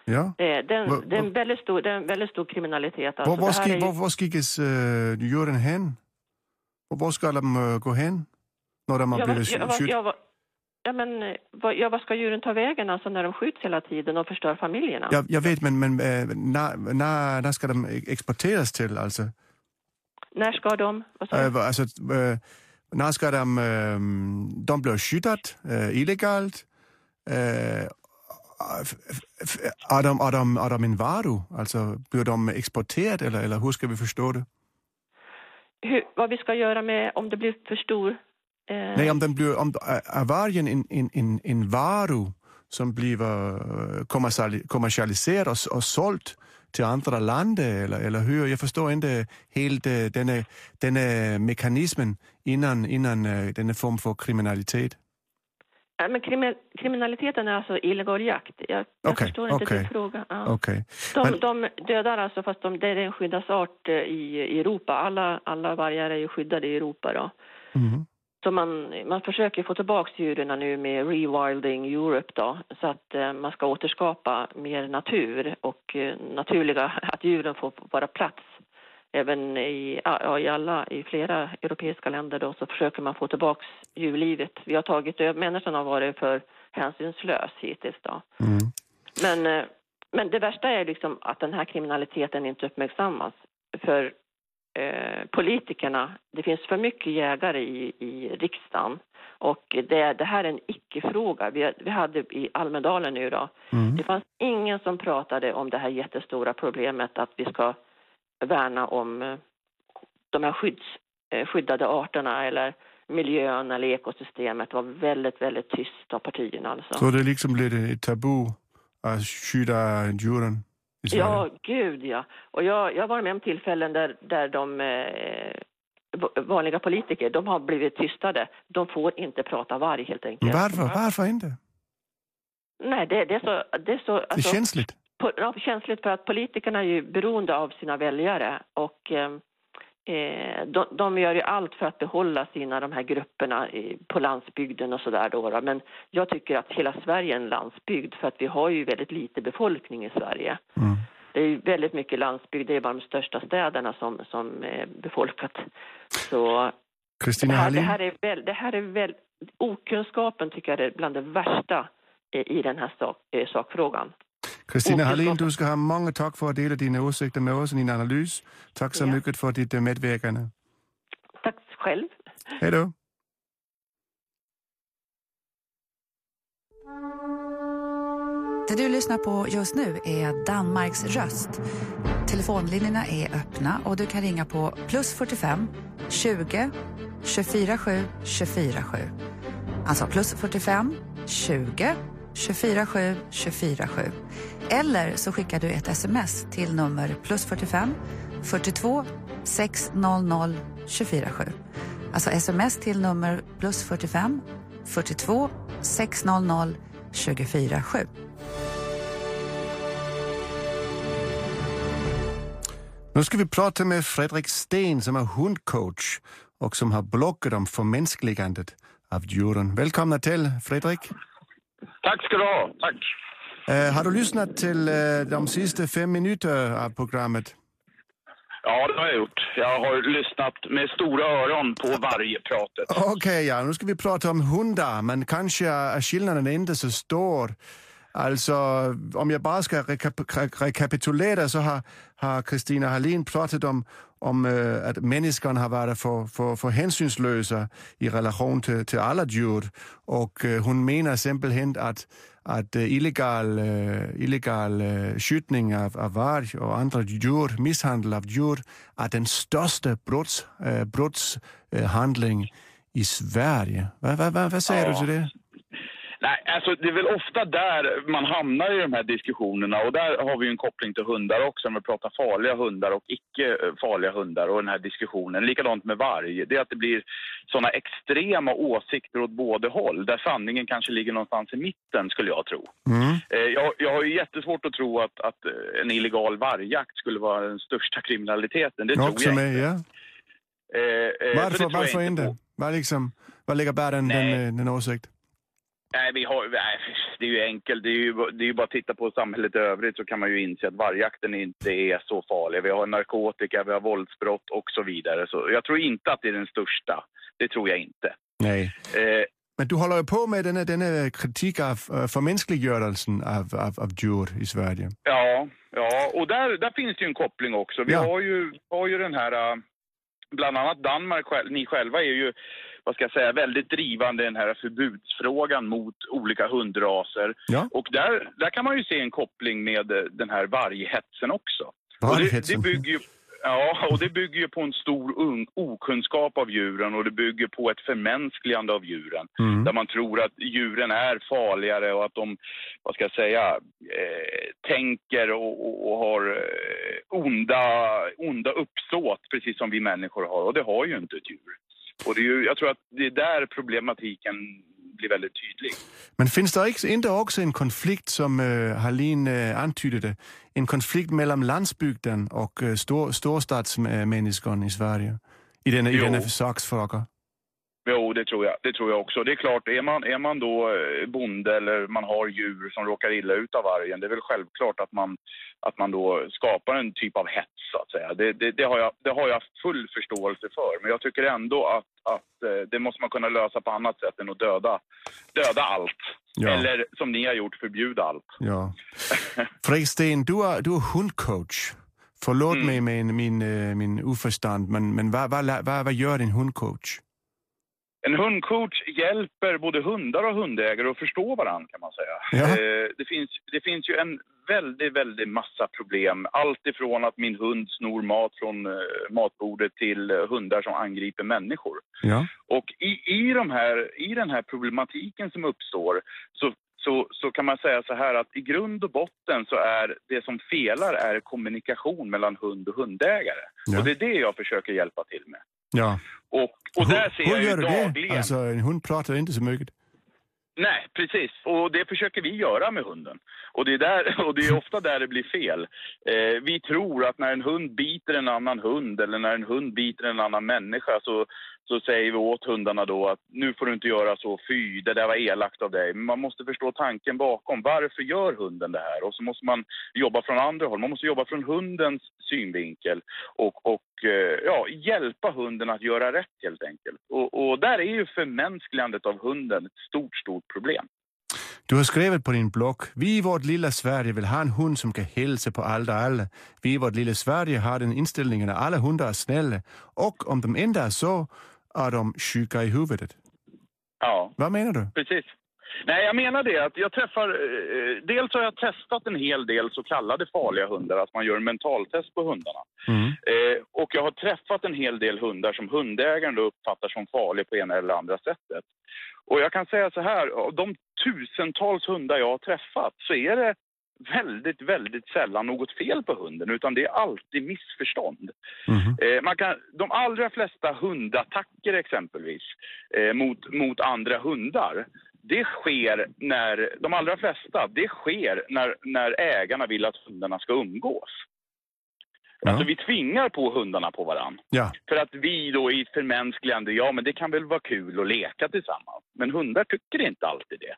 Ja. Det, det, va, det, är en väldigt stor, det är en väldigt stor kriminalitet. Alltså, var, var, ju... var, skickas uh, djuren hen? Och var ska de uh, gå hen? När de har blivit ja, ja, men vad, ja, vad ska djuren ta vägen alltså när de skjuts hela tiden och förstör familjerna? Ja, jag vet, men, men äh, när, när, när ska de exporteras till alltså? När ska de? Äh, alltså, äh, när ska de... Äh, de blir skyddat äh, illegalt. Är, de, är, de, är de en varu? Alltså, blir de exporterade eller, eller hur ska vi förstå det? hur, vad vi ska göra med om det blir för stor... Eh... Nej, om den blir, om, är vargen en, en, en, en varu som blir kommersialiserad och, och sålt till andra länder eller, eller hur? Jag förstår inte helt denna, denna mekanismen innan, innan denna form för kriminalitet. Ja, men kriminaliteten är alltså illegal jakt. Jag, jag okay, förstår inte okay. din fråga. Ja. Okay. De, men... de dödar alltså, fast de, det är en skyddsart eh, i, i Europa. Alla, alla vargar är ju skyddade i Europa. Då. Mm. Så man, man försöker få tillbaka djuren nu med Rewilding Europe då, så att eh, man ska återskapa mer natur och eh, naturliga, att djuren får vara plats även i, ja, i alla, i flera europeiska länder då, så försöker man få tillbaks djurlivet. Vi har tagit över, människan har varit för hänsynslös hittills då. Mm. Men, eh, men det värsta är liksom att den här kriminaliteten inte uppmärksammas. För eh, politikerna, det finns för mycket jägare i, i riksdagen och det, det här är en icke-fråga. Vi, vi hade i Almedalen nu då, mm. det fanns ingen som pratade om det här jättestora problemet att vi ska värna om eh, de här skydds, eh, skyddade arterna eller miljön eller ekosystemet var väldigt, väldigt tyst av partierna. Alltså. Så det liksom blev ett tabu att skydda djuren? Ja, gud ja. Och jag, jag var med om tillfällen där, där de eh, vanliga politiker, de har blivit tystade. De får inte prata varg helt enkelt. Varför? Varför inte? Nej, det, det är så... Det är, så, alltså, det är känsligt? ja, känsligt för att politikerna är ju beroende av sina väljare och eh, eh, de, de, gör ju allt för att behålla sina de här grupperna i, på landsbygden och sådär då. Men jag tycker att hela Sverige är en landsbygd för att vi har ju väldigt lite befolkning i Sverige. Mm. Det är ju väldigt mycket landsbygd, det är bara de största städerna som, som är befolkat. Så Kristina det här, det här är väl, det här är väl, okunskapen tycker jag är bland det värsta i den här sak, eh, sakfrågan. Kristina Hallin, du ska ha många tack för att dela dina åsikter med oss och din analys. Tack så ja. mycket för ditt medverkande. Tack själv. Hej då. Det du lyssnar på just nu är Danmarks röst. Telefonlinjerna är öppna och du kan ringa på plus 45 20 24 7 24 7. Alltså plus 45 20 247 247. Eller så skickar du ett sms till nummer plus 45 42 600 247. Alltså sms till nummer plus 45 42 600 247. Nu ska vi prata med Fredrik Sten som är hundcoach och som har bloggat om förmänskligandet av djuren. Välkomna till Fredrik. Tack ska du ha. Tack. Uh, har du lyssnat till uh, de sista fem minuterna av programmet? Ja, det har jag gjort. Jag har lyssnat med stora öron på varje pratet. Okej, okay, ja. Nu ska vi prata om hundar, men kanske är skillnaden inte så stor. Alltså, om jag bara ska rekap rekapitulera så har Kristina Hallin pratat om, om uh, att människan har varit för, för, för hänsynslösa i relation till, till alla djur. Och uh, hon menar simpelthen att att uh, illegal, illegal skjutning av, av varg och andra djur, misshandel av djur, är den största brotts, brottshandling i Sverige. Vad va, va, va säger ja. du till det? Nej, alltså det är väl ofta där man hamnar i de här diskussionerna och där har vi en koppling till hundar också när vi pratar farliga hundar och icke eh, farliga hundar och den här diskussionen. Likadant med varg. Det är att det blir sådana extrema åsikter åt båda håll där sanningen kanske ligger någonstans i mitten skulle jag tro. Mm. Eh, jag, jag har ju jättesvårt att tro att, att eh, en illegal vargjakt skulle vara den största kriminaliteten. Det tror jag med, inte. Ja. Eh, varför varför inte? Vad, liksom, ligger bakom den, den åsikten? Nej, vi har, nej, det är ju enkelt. Det är ju, det är ju bara att titta på samhället i övrigt så kan man ju inse att vargjakten inte är så farlig. Vi har narkotika, vi har våldsbrott och så vidare. Så jag tror inte att det är den största. Det tror jag inte. Nej. Eh, men du håller ju på med denna, denna kritik av uh, förmänskliggörelsen av, av, av djur i Sverige. Ja, ja och där, där finns det ju en koppling också. Vi ja. har, ju, har ju den här, uh, bland annat Danmark, ni själva är ju vad ska jag säga, väldigt drivande i den här förbudsfrågan mot olika hundraser. Ja. Och där, där kan man ju se en koppling med eh, den här varghetsen också. Varghetsen? Det, det, bygger ju, ja, och det bygger ju på en stor un, okunskap av djuren och det bygger på ett förmänskligande av djuren. Mm. Där man tror att djuren är farligare och att de, vad ska jag säga, eh, tänker och, och, och har eh, onda, onda uppsåt precis som vi människor har. Och det har ju inte ett djur. Och det är ju, jag tror att det är där problematiken blir väldigt tydlig. Men finns det inte också en konflikt, som uh, Hallin uh, antydde, en konflikt mellan landsbygden och uh, stor, storstadsmänniskan i Sverige i denna, i denna saksfråga? Jo, det tror jag. Det tror jag också. Det är klart, är man, är man då eh, bonde eller man har djur som råkar illa ut av vargen, det är väl självklart att man, att man då skapar en typ av hets, så att säga. Det, det, det har jag, det har jag full förståelse för. Men jag tycker ändå att, att eh, det måste man kunna lösa på annat sätt än att döda, döda allt. Ja. Eller som ni har gjort, förbjuda allt. Ja. Fredrik Sten, du är, du är hundcoach. Förlåt mm. mig med min, min, min oförstånd, men, men vad, vad, vad, vad gör en hundcoach? En hundcoach hjälper både hundar och hundägare att förstå varandra kan man säga. Ja. Eh, det, finns, det finns ju en väldigt, väldigt massa problem. Allt ifrån att min hund snor mat från eh, matbordet till hundar som angriper människor. Ja. Och i, i, de här, i den här problematiken som uppstår så så, så kan man säga så här att i grund och botten så är det som felar är kommunikation mellan hund och hundägare. Ja. Och det är det jag försöker hjälpa till med. Ja. Och, och där ser hur jag gör du dagligen... det? Alltså en hund pratar inte så mycket. Nej, precis. Och det försöker vi göra med hunden. Och det är, där, och det är ofta där det blir fel. Eh, vi tror att när en hund biter en annan hund eller när en hund biter en annan människa så, så säger vi åt hundarna då att nu får du inte göra så, fy, det där var elakt av dig. Men man måste förstå tanken bakom. Varför gör hunden det här? Och så måste man jobba från andra håll. Man måste jobba från hundens synvinkel och, och eh, ja, hjälpa hunden att göra rätt helt enkelt. Och, och där är ju förmänskligandet av hunden ett stort, stort problem. Du har skrivit på din blogg, vi i vårt lilla Sverige vill ha en hund som kan hälsa på alla alla. Vi i vårt lilla Sverige har den inställningen att alla hundar är snälla och om de inte är så är de sjuka i huvudet. Ja. Vad menar du? Precis. Nej, jag menar det att jag träffar... Eh, dels har jag testat en hel del så kallade farliga hundar, att man gör en mentaltest på hundarna. Mm. Eh, och jag har träffat en hel del hundar som hundägaren uppfattar som farliga på ena eller andra sättet. Och jag kan säga så här, av de tusentals hundar jag har träffat så är det väldigt, väldigt sällan något fel på hunden utan det är alltid missförstånd. Mm. Eh, man kan, de allra flesta hundattacker exempelvis eh, mot, mot andra hundar det sker när, de allra flesta, det sker när, när ägarna vill att hundarna ska umgås. Ja. Alltså vi tvingar på hundarna på varann. Ja. För att vi då i ett förmänskligande, ja men det kan väl vara kul att leka tillsammans. Men hundar tycker inte alltid det.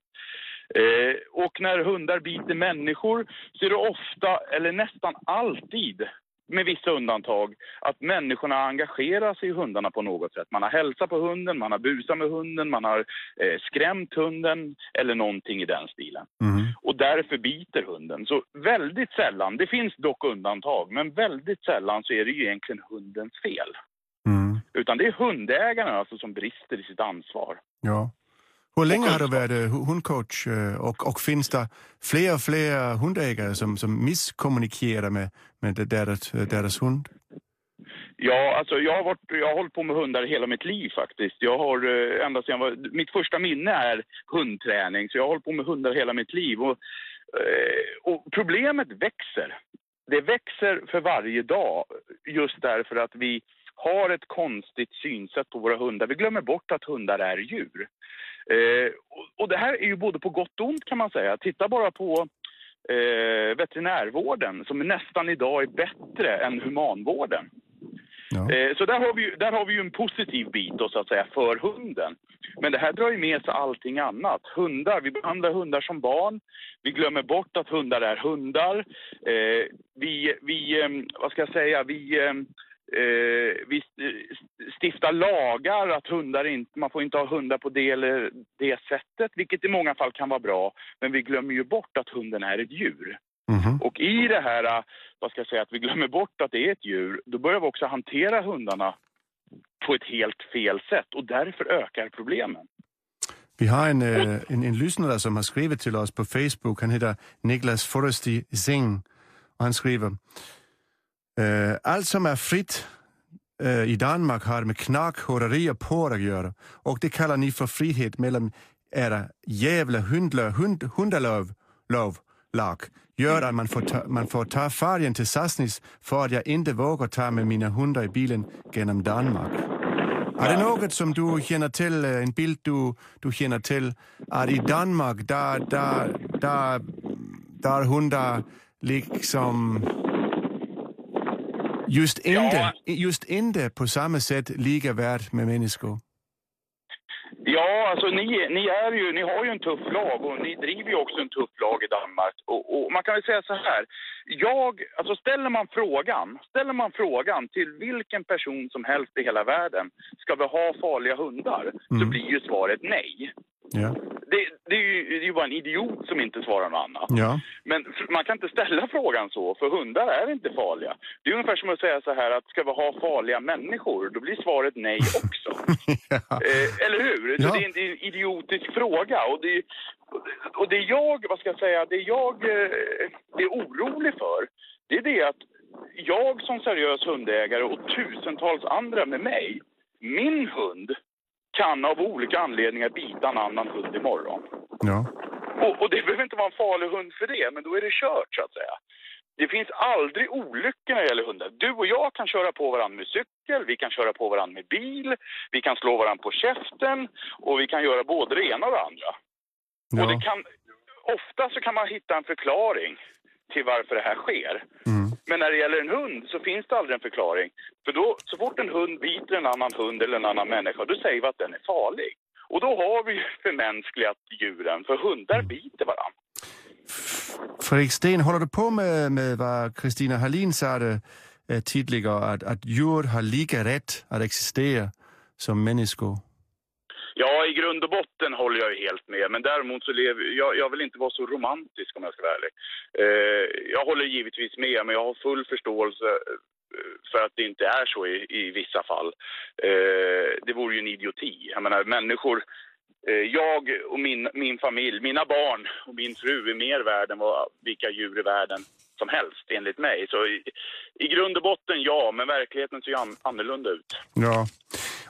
Eh, och när hundar biter människor så är det ofta, eller nästan alltid, med vissa undantag, att människorna engagerar sig i hundarna på något sätt. Man har hälsat på hunden, man har busat med hunden, man har eh, skrämt hunden eller någonting i den stilen. Mm. Och därför biter hunden. Så väldigt sällan, det finns dock undantag, men väldigt sällan så är det ju egentligen hundens fel. Mm. Utan det är hundägaren alltså som brister i sitt ansvar. Ja. Hur länge har du varit eh, hundcoach eh, och, och finns det fler och fler hundägare som, som misskommunikerar med, med deras, deras hund? Ja, alltså jag har, varit, jag har hållit på med hundar hela mitt liv faktiskt. Jag har eh, ända sedan var, mitt första minne är hundträning, så jag har hållit på med hundar hela mitt liv. Och, och problemet växer. Det växer för varje dag just därför att vi har ett konstigt synsätt på våra hundar. Vi glömmer bort att hundar är djur. Eh, och, det här är ju både på gott och ont kan man säga. Titta bara på eh, veterinärvården som nästan idag är bättre än humanvården. Ja. Eh, så där har, vi, där har vi ju en positiv bit då, så att säga för hunden. Men det här drar ju med sig allting annat. Hundar, vi behandlar hundar som barn. Vi glömmer bort att hundar är hundar. Eh, vi, vi eh, vad ska jag säga, vi eh, eh, vi stiftar lagar att hundar inte, man får inte ha hundar på det eller det sättet, vilket i många fall kan vara bra. Men vi glömmer ju bort att hunden är ett djur. Mm. Och i det här, vad ska jag säga, att vi glömmer bort att det är ett djur, då börjar vi också hantera hundarna på ett helt fel sätt och därför ökar problemen. Vi har en, äh, en, en lyssnare som har skrivit till oss på Facebook. Han heter Niklas Forresti Zing och han skriver Uh, allt som är fritt uh, i Danmark har med knarkhåreri och porr att göra. Och det kallar ni för frihet mellan era jävla hundlö, hund, hundalöv, lov, lag. Gör att man får, ta, man får ta färjan till Sassnitz för att jag inte vågar ta med mina hundar i bilen genom Danmark. Är det något som du känner till, eh, en bild du, du känner till, att i Danmark där, där, där, där hundar liksom Just inte, ja. just inte på samma sätt lika värd med människor. Ja, alltså ni, ni, är ju, ni har ju en tuff lag och ni driver ju också en tuff lag i Danmark. Och, och, man kan väl säga så här, jag, alltså ställer man frågan, ställer man frågan till vilken person som helst i hela världen, ska vi ha farliga hundar? Mm. Så blir ju svaret nej. Ja. Det, det, är ju, det är ju bara en idiot som inte svarar något annat. Ja. Men man kan inte ställa frågan så, för hundar är inte farliga. Det är ungefär som att säga så här att ska vi ha farliga människor? Då blir svaret nej också. ja. eh, eller hur? Ja. Det är en idiotisk fråga. Och det, och det jag, vad ska jag säga, det jag eh, är orolig för, det är det att jag som seriös hundägare och tusentals andra med mig, min hund kan av olika anledningar bita en annan hund imorgon. Ja. Och, och det behöver inte vara en farlig hund för det, men då är det kört så att säga. Det finns aldrig olyckor när det gäller hundar. Du och jag kan köra på varandra med cykel, vi kan köra på varandra med bil, vi kan slå varandra på käften och vi kan göra både det ena och det andra. Ja. Och det kan, ofta så kan man hitta en förklaring till varför det här sker. Mm. Men när det gäller en hund så finns det aldrig en förklaring. För då, så fort en hund biter en annan hund eller en annan människa, då säger vi att den är farlig. Och då har vi förmänskligat djuren, för hundar mm. biter varandra. Fredrik Sten, håller du på med, med vad Kristina Hallin sa eh, tidigare, att, att djur har lika rätt att existera som människor? Ja, i grund och botten håller jag helt med. Men däremot så lever jag, jag vill inte vara så romantisk om jag ska vara ärlig. Eh, jag håller givetvis med, men jag har full förståelse eh, för att det inte är så i, i vissa fall. Eh, det vore ju en idioti. Jag menar, människor Eh, jag och min, min familj, mina barn och min fru är mer värd än vad vilka djur i världen som helst enligt mig. Så i, i grund och botten ja, men verkligheten ser ju an, annorlunda ut. Ja.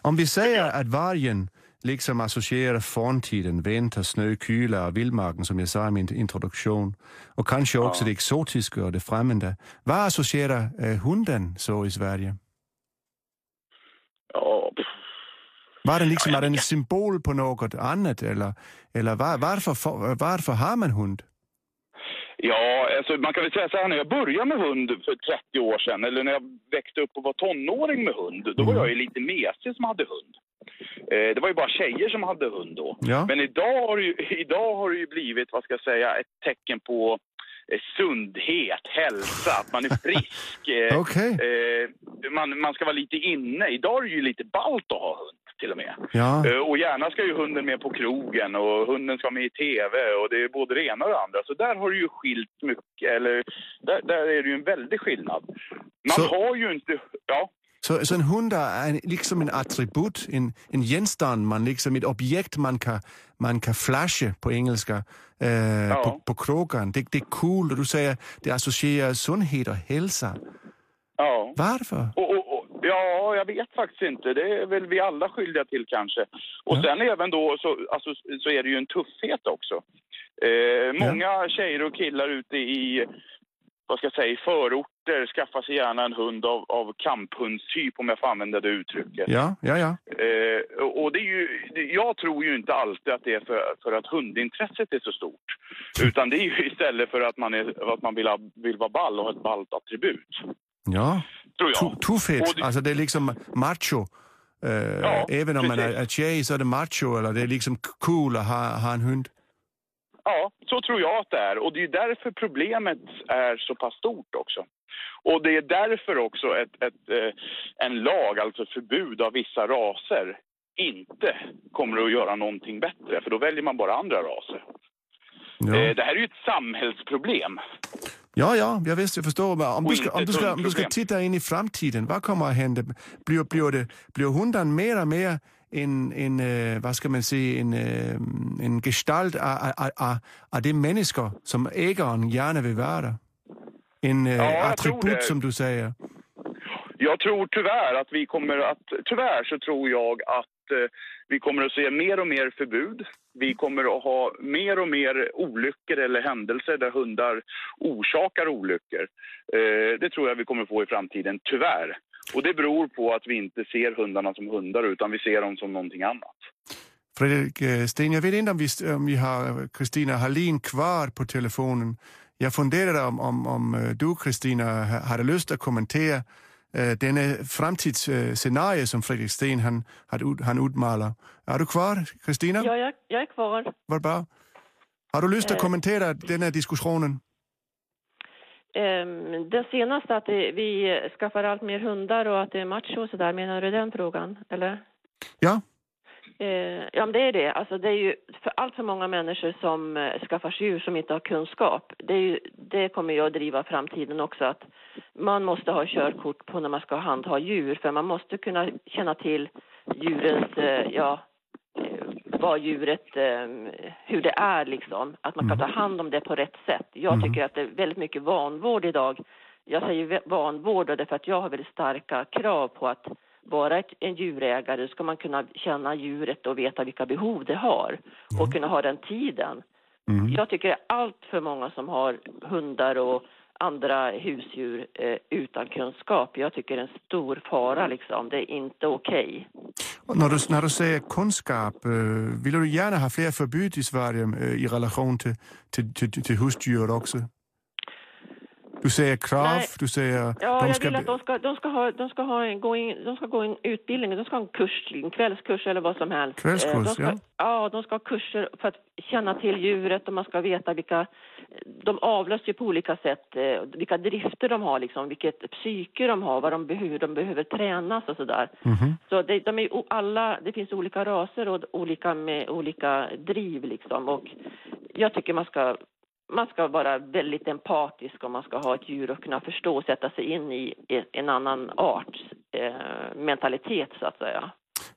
Om vi säger att vargen liksom associerar forntiden, vinter, snö, kyla och vildmarken som jag sa i min introduktion och kanske också ja. det exotiska och det främmande. Vad associerar eh, hunden så i Sverige? Ja, var den liksom, är den en symbol på något annat eller, eller var, varför, varför har man hund? Ja, alltså man kan väl säga så här, när jag började med hund för 30 år sedan, eller när jag växte upp och var tonåring med hund, då var mm. jag ju lite mesig som hade hund. Eh, det var ju bara tjejer som hade hund då. Ja. Men idag har, det ju, idag har det ju blivit, vad ska jag säga, ett tecken på eh, sundhet, hälsa, att man är frisk. Eh, okay. man, man ska vara lite inne. Idag är det ju lite ballt att ha hund till och med. Ja. Eh, och gärna ska ju hunden med på krogen och hunden ska med i tv och det är både det ena och det andra. Så där har det ju skilt mycket, eller där, där är det ju en väldig skillnad. Man så, har ju inte, ja. Så, så en hund är liksom en attribut, en, en genstand, man liksom ett objekt man kan, man kan flasha på engelska eh, ja. på, på krogen. Det, det är cool och du säger det associerar sundhet och hälsa. Ja. Varför? Och, och, Ja, jag vet faktiskt inte. Det är väl vi alla skyldiga till kanske. Och ja. sen även då så, alltså, så är det ju en tuffhet också. Eh, många ja. tjejer och killar ute i, vad ska jag säga, i förorter skaffar sig gärna en hund av, av kamphundstyp om jag får använda det uttrycket. Ja, ja, ja. Eh, och det är ju, jag tror ju inte alltid att det är för, för att hundintresset är så stort. Utan det är ju istället för att man, är, att man vill, ha, vill vara ball och ha ett ballt attribut. Ja, tror jag. Tuffhet, det... alltså det är liksom macho. Uh, ja, även om precis. man är, är tjej så är det macho eller det är liksom cool att ha, ha en hund. Ja, så tror jag att det är. Och det är därför problemet är så pass stort också. Och det är därför också ett, ett, eh, en lag, alltså förbud av vissa raser, inte kommer att göra någonting bättre. För då väljer man bara andra raser. Ja. Eh, det här är ju ett samhällsproblem. Ja, ja, jag visst, jag förstår. Om du, ska, om, du ska, om du ska titta in i framtiden, vad kommer att hända? Blir, blir, det, blir hunden mer och mer en, en uh, vad ska man säga, en, uh, en gestalt av, av, av, av de människor som ägaren gärna vill vara? En uh, ja, attribut som du säger. Jag tror tyvärr att vi kommer att, tyvärr så tror jag att eh, vi kommer att se mer och mer förbud. Vi kommer att ha mer och mer olyckor eller händelser där hundar orsakar olyckor. Eh, det tror jag vi kommer att få i framtiden, tyvärr. Och det beror på att vi inte ser hundarna som hundar utan vi ser dem som någonting annat. Fredrik eh, Sten, jag vet inte om vi, om vi har eh, Kristina Hallin kvar på telefonen. Jag funderade om, om, om eh, du, Kristina, hade lust att kommentera øh, denne fremtidsscenarie, som Fredrik Sten han, han udmaler. Er du kvar, Kristina? Ja, jag, jag är kvar. Vad bra. Har du lust att kommentera denna diskussionen? Um, det senaste, att vi skaffar allt mer hundar och att det är macho och sådär, menar du den frågan? Eller? Ja. Uh, ja, men det är det. Alltså, det är ju för allt för många människor som uh, skaffar djur som inte har kunskap. Det, är ju, det kommer jag att driva framtiden också. Att man måste ha körkort på när man ska handha djur för man måste kunna känna till djurens, eh, ja, eh, vad djuret, eh, hur det är liksom. Att man kan ta mm. hand om det på rätt sätt. Jag mm. tycker att det är väldigt mycket vanvård idag. Jag säger vanvård därför att jag har väldigt starka krav på att vara ett, en djurägare ska man kunna känna djuret och veta vilka behov det har och mm. kunna ha den tiden. Mm. Jag tycker det är allt för många som har hundar och andra husdjur eh, utan kunskap. Jag tycker det är en stor fara liksom. Det är inte okej. Okay. När, du, när du säger kunskap, eh, vill du gärna ha fler förbud i Sverige eh, i relation till, till, till, till husdjur också? Du säger krav, Nej. du säger... Ja, jag ska... vill att de ska, de ska, ha, de ska, ha en, gå in, de ska gå en utbildning, de ska ha en kurs, en kvällskurs eller vad som helst. Kvällskurs, ska, ja. Ja, de ska ha kurser för att känna till djuret och man ska veta vilka... De avlas ju på olika sätt, eh, vilka drifter de har liksom, vilket psyke de har, vad de behöver, de behöver tränas och sådär. Mm -hmm. Så det, de är alla, det finns olika raser och olika med olika driv liksom och jag tycker man ska man ska vara väldigt empatisk om man ska ha ett djur och kunna förstå och sätta sig in i en annan arts eh, mentalitet så att säga.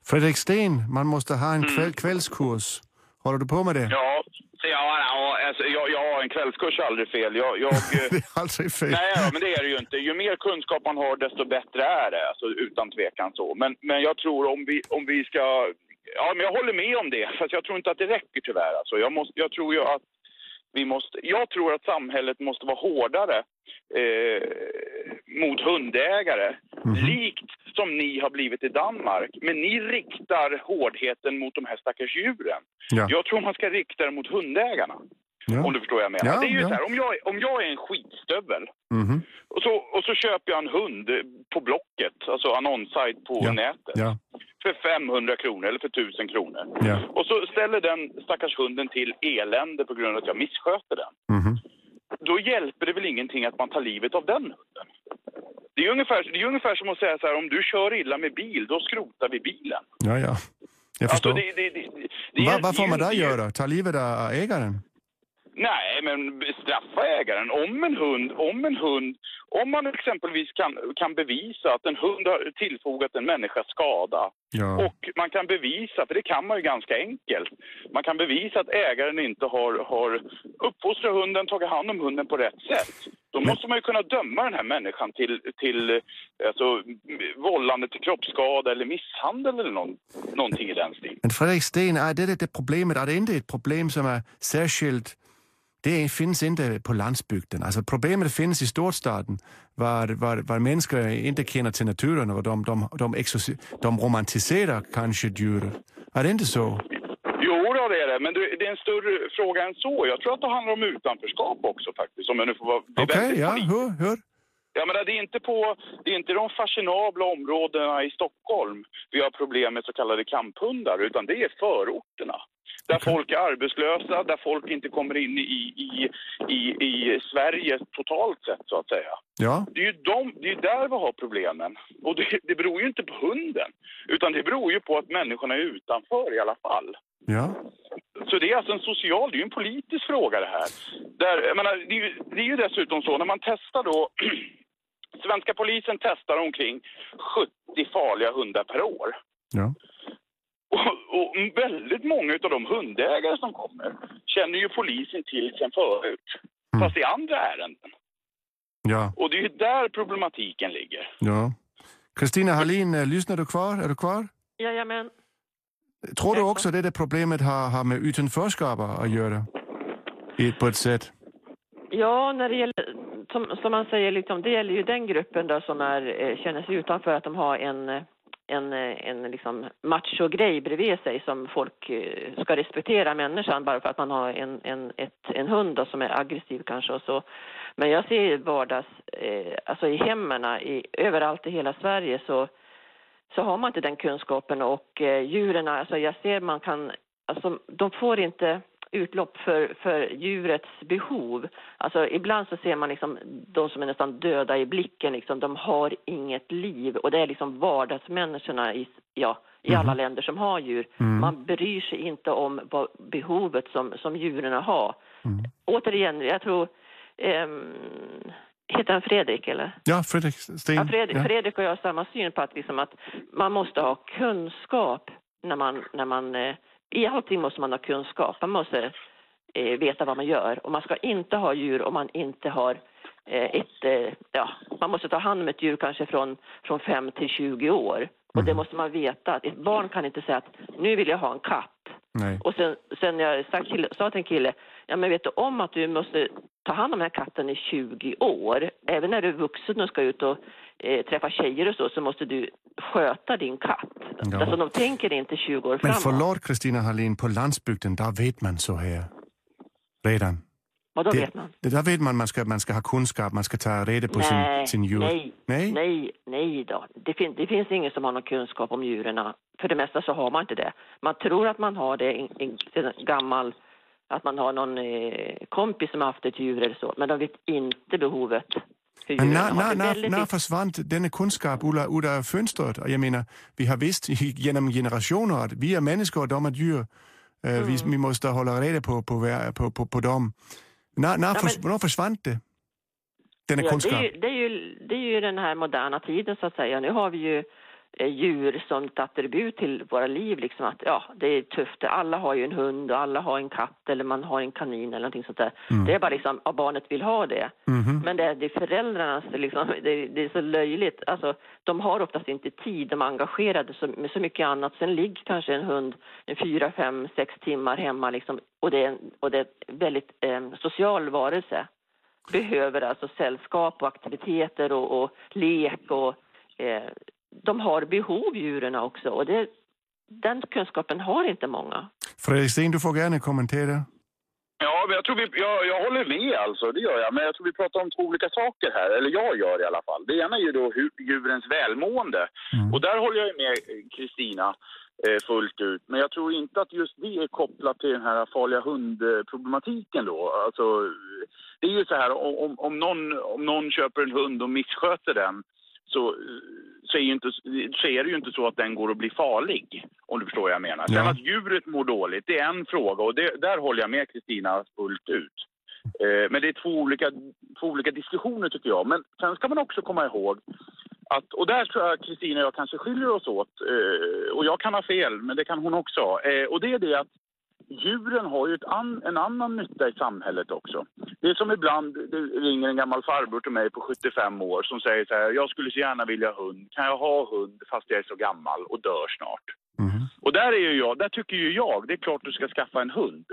Fredrik Sten, man måste ha en mm. kväll, kvällskurs Håller du på med det? Ja, ja, ja alltså, jag, jag har en kvällskurs aldrig fel. Jag, jag, det är aldrig fel. Nej, men det är det ju inte. Ju mer kunskap man har, desto bättre är det. Alltså, utan tvekan så. Men, men jag tror om vi, om vi ska... Ja, men jag håller med om det. Fast jag tror inte att det räcker tyvärr. Alltså, jag, måste, jag tror ju att vi måste, jag tror att samhället måste vara hårdare eh, mot hundägare. Mm. Likt som ni har blivit i Danmark. Men ni riktar hårdheten mot de här stackars djuren. Ja. Jag tror man ska rikta det mot hundägarna. Ja. Om du förstår vad jag menar. Ja, det är ju så här, om jag, om jag är en skitstövel mm och, så, och så köper jag en hund på Blocket, alltså annonssajt på nätet för 500 kronor eller för 1000 kronor. Ja. Och så ställer den stackars hunden till elände på grund av att jag missköter den. Mm. Då hjälper det väl ingenting att man tar livet av den hunden. Det är ungefär, det är ungefär som att säga så här, om du kör illa med bil, då skrotar vi bilen. Ja, ja. Jag förstår. Alltså det, det, det, Va, vad får man där göra? Ta livet av ägaren? Nej, men straffa ägaren. Om en hund, om en hund, om man exempelvis kan, kan bevisa att en hund har tillfogat en människa skada ja. och man kan bevisa, för det kan man ju ganska enkelt, man kan bevisa att ägaren inte har, har uppfostrat hunden, tagit hand om hunden på rätt sätt. Då måste man ju kunna döma den här människan till, till alltså, vållande till kroppsskada eller misshandel eller någon, någonting i den stilen. Men Fredrik Sten, är det det problemet? Är det inte ett problem som är särskilt det finns inte på landsbygden. Alltså problemet finns i storstaden, var, var, var människor inte känner till naturen och de, de, de, de romantiserar kanske djuret. Är det inte så? Jo, det är det. Men det är en större fråga än så. Jag tror att det handlar om utanförskap också faktiskt. Om jag nu får vara Okej, okay, ja, hur, hur? Jag menar, det är inte på, det är inte de fashionabla områdena i Stockholm vi har problem med så kallade kamphundar, utan det är förorterna. Där folk är arbetslösa, där folk inte kommer in i, i, i, i Sverige totalt sett så att säga. Ja. Det är ju de, det är där vi har problemen. Och det, det beror ju inte på hunden, utan det beror ju på att människorna är utanför i alla fall. Ja. Så det är alltså en social, det är ju en politisk fråga det här. Där, jag menar, det, är ju, det är ju dessutom så, när man testar då Svenska polisen testar omkring 70 farliga hundar per år. Ja. Och, och, väldigt många av de hundägare som kommer känner ju polisen till sen förut. Mm. Fast i andra ärenden. Ja. Och det är ju där problematiken ligger. Ja. Kristina Hallin, eh, lyssnar du kvar? Är du kvar? Jajamän. Tror du också att det, det problemet har, har med utanförskap att göra? På ett sätt? Ja, när det gäller, som, som man säger, liksom, det gäller ju den gruppen då som är, eh, känner sig utanför att de har en eh, en, en liksom macho-grej bredvid sig som folk eh, ska respektera människan bara för att man har en, en, ett, en hund som är aggressiv kanske och så. Men jag ser vardags, eh, alltså i hemmen, i, överallt i hela Sverige så, så har man inte den kunskapen och eh, djuren, alltså jag ser man kan, alltså de får inte utlopp för, för djurets behov. Alltså ibland så ser man liksom de som är nästan döda i blicken, liksom, de har inget liv och det är liksom vardagsmänniskorna i, ja, i alla mhm. länder som har djur. Mm. Man bryr sig inte om vad behovet som, som djuren har. Mm. Återigen, jag tror um, Heter han Fredrik eller? Ja, Fredrik Sten. Ja, Fredrik, ja. Fredrik och jag har samma syn på att, liksom att man måste ha kunskap när man, när man eh, i allting måste man ha kunskap. Man måste eh, veta vad man gör. Och man ska inte ha djur om man inte har eh, ett... Eh, ja, man måste ta hand om ett djur kanske från, från 5 till 20 år. Och det mm. måste man veta. Ett barn kan inte säga att nu vill jag ha en katt. Nej. Och sen, sen jag sagt till, sa till en kille, ja men vet du om att du måste ta hand om den här katten i 20 år, även när du är vuxen och ska ut och eh, träffa tjejer och så, så måste du sköta din katt. Ja. Alltså de tänker inte 20 år framåt. Men förlåt Kristina Hallin, på landsbygden, där vet man så här. Redan. Vad då det, vet man? Det där vet man, man ska, man ska ha kunskap, man ska ta reda på nej, sin, sin djur. Nej, nej, nej, nej då. Det, fin, det finns ingen som har någon kunskap om djuren. För det mesta så har man inte det. Man tror att man har det, en, en, en gammal att man har någon eh, kompis som har haft ett djur eller så, men de vet inte behovet. Men när, när, när, när försvann denna kunskap ur, ur fönstret? Jag menar, vi har visst genom generationer att vi är människor och de är djur. Eh, mm. Vi, vi, måste hålla reda på, på, på, på, på dem. När, när, ja, men... när försvann det? Denna ja, kunskap? Det är, ju, det, är ju, det är ju den här moderna tiden så att säga. Nu har vi ju djur som ett attribut till våra liv. Liksom att, ja, det är tufft. Alla har ju en hund och alla har en katt eller man har en kanin eller någonting sånt där. Mm. Det är bara liksom att barnet vill ha det. Mm. Men det, är, det är föräldrarnas, liksom, det, det, är så löjligt. Alltså, de har oftast inte tid, de är engagerade så, med så mycket annat. Sen ligger kanske en hund en fyra, fem, sex timmar hemma liksom, och, det är, och det är en väldigt eh, social varelse behöver alltså sällskap och aktiviteter och, och lek och eh, de har behov djuren också och det, den kunskapen har inte många. Fredrik Sten, du får gärna kommentera. Ja, jag, tror vi, jag, jag håller med alltså, det gör jag. Men jag tror vi pratar om två olika saker här, eller jag gör i alla fall. Det ena är ju då djurens välmående. Mm. Och där håller jag med Kristina eh, fullt ut. Men jag tror inte att just det är kopplat till den här farliga hundproblematiken då. Alltså, det är ju så här, om, om, någon, om någon köper en hund och missköter den så, så, är inte, så är det ju inte så att den går att bli farlig, om du förstår vad jag menar. Ja. Sen att djuret mår dåligt, det är en fråga och det, där håller jag med Kristina fullt ut. Eh, men det är två olika, två olika diskussioner tycker jag. Men sen ska man också komma ihåg att, och där tror jag Kristina och jag kanske skiljer oss åt, eh, och jag kan ha fel, men det kan hon också. Eh, och det är det att djuren har ju an, en annan nytta i samhället också. Det är som ibland, det ringer en gammal farbror till mig på 75 år som säger så här, jag skulle så gärna vilja hund. Kan jag ha hund fast jag är så gammal och dör snart? Mm. Och där är ju jag, där tycker ju jag, det är klart du ska skaffa en hund.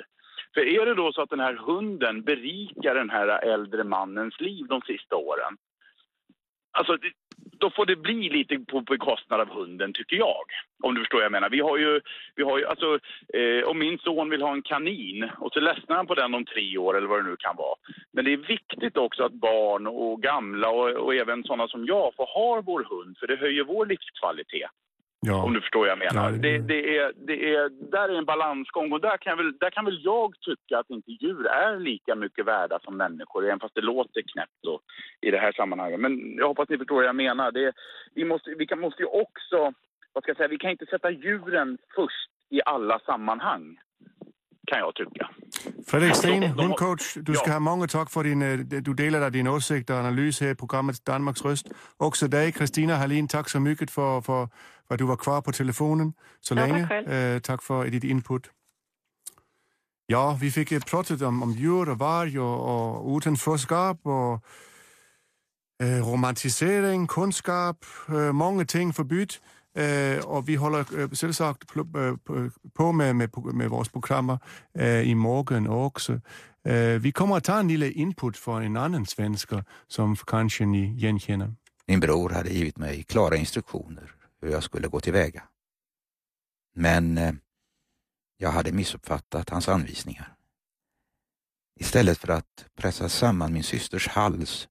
För är det då så att den här hunden berikar den här äldre mannens liv de sista åren, Alltså, då får det bli lite på bekostnad av hunden, tycker jag. Om du förstår vad jag menar. Vi har ju, vi har ju alltså, eh, om min son vill ha en kanin och så ledsnar han på den om tre år eller vad det nu kan vara. Men det är viktigt också att barn och gamla och, och även sådana som jag får ha vår hund, för det höjer vår livskvalitet. Ja. Om du förstår vad jag menar. Ja, det, det, är, det är, där är en balansgång och där kan, väl, där kan väl jag tycka att inte djur är lika mycket värda som människor, även fast det låter knäppt då, i det här sammanhanget. Men jag hoppas ni förstår vad jag menar. Det, vi, måste, vi kan, måste ju också, vad ska jag säga, vi kan inte sätta djuren först i alla sammanhang kan jag tycka. Fredrik Sten, hundcoach, du ska ja. ha många tack för din, øh, du delar din åsikt och analys här i programmet Danmarks röst. Också dig, Kristina Hallin, tack så mycket för, för, för att du var kvar på telefonen så ja, länge. Tack, uh, tack för ditt input. Ja, vi fick pratat om, om djur och varg och, och utanförskap och uh, romantisering, kunskap, uh, många ting förbytt. Øh, og vi holder øh, selvsagt øh, på med, med, med vores programmer øh, i morgen också. Øh, vi kommer att ta en lille input för en annan svenska som kanske ni igenkänner. Min bror hade givit mig klara instruktioner hur jag skulle gå tillväga. Men eh, jag hade missuppfattat hans anvisningar. Istället för att pressa samman min systers hals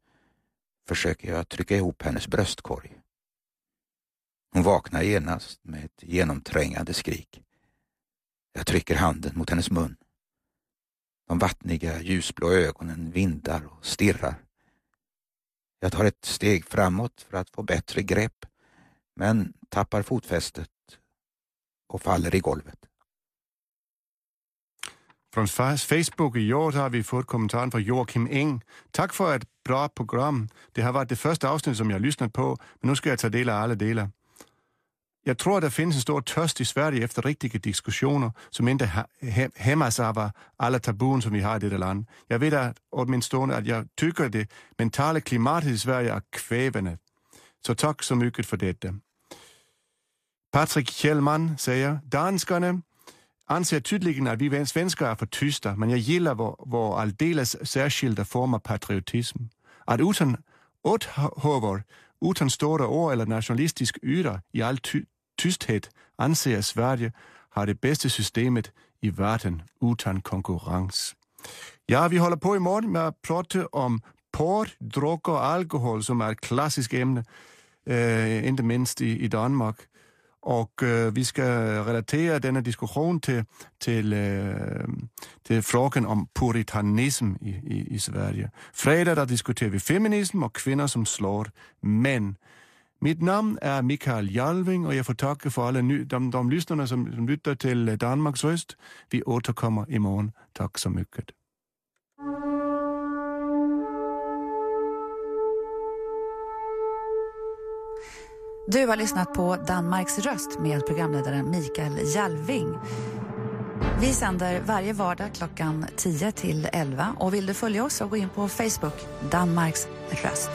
försöker jag trycka ihop hennes bröstkorg. Hon vaknar genast med ett genomträngande skrik. Jag trycker handen mot hennes mun. De vattniga ljusblå ögonen vindar och stirrar. Jag tar ett steg framåt för att få bättre grepp, men tappar fotfästet och faller i golvet. Från Facebook i år har vi fått kommentaren från Joakim Eng. Tack för ett bra program. Det har varit det första avsnittet som jag lyssnat på, men nu ska jag ta del av alla delar. Jag tror att det finns en stor törst i Sverige efter riktiga diskussioner som inte hämmas av alla tabun som vi har i detta land. Jag vet att, åtminstone att jag tycker att det mentala klimatet i Sverige är kvävande. Så tack så mycket för detta. Patrik Kjellman säger, danskarna anser tydligen att vi svenskar är för tysta, men jag gillar vår, vår alldeles särskilda form av patriotism. Att utan åthåvor, utan stora ord eller nationalistisk yra i all ty tysthet anser Sverige har det bästa systemet i världen utan konkurrens. Ja, vi håller på imorgon med att prata om porr, droger och alkohol som är ett klassiskt ämne, eh, øh, inte minst i, i Danmark. Och øh, vi ska relatera denna diskussion till, till, øh, till frågan om puritanism i, i, i Sverige. Fredag där diskuterar vi feminism och kvinnor som slår män. Mitt namn är Mikael Jalving och jag får tacka för alla de, de lyssnarna som, som lyssnar till Danmarks röst. Vi återkommer imorgon. Tack så mycket. Du har lyssnat på Danmarks röst med programledaren Mikael Jalving. Vi sänder varje vardag klockan 10 till 11 och vill du följa oss så gå in på Facebook, Danmarks röst.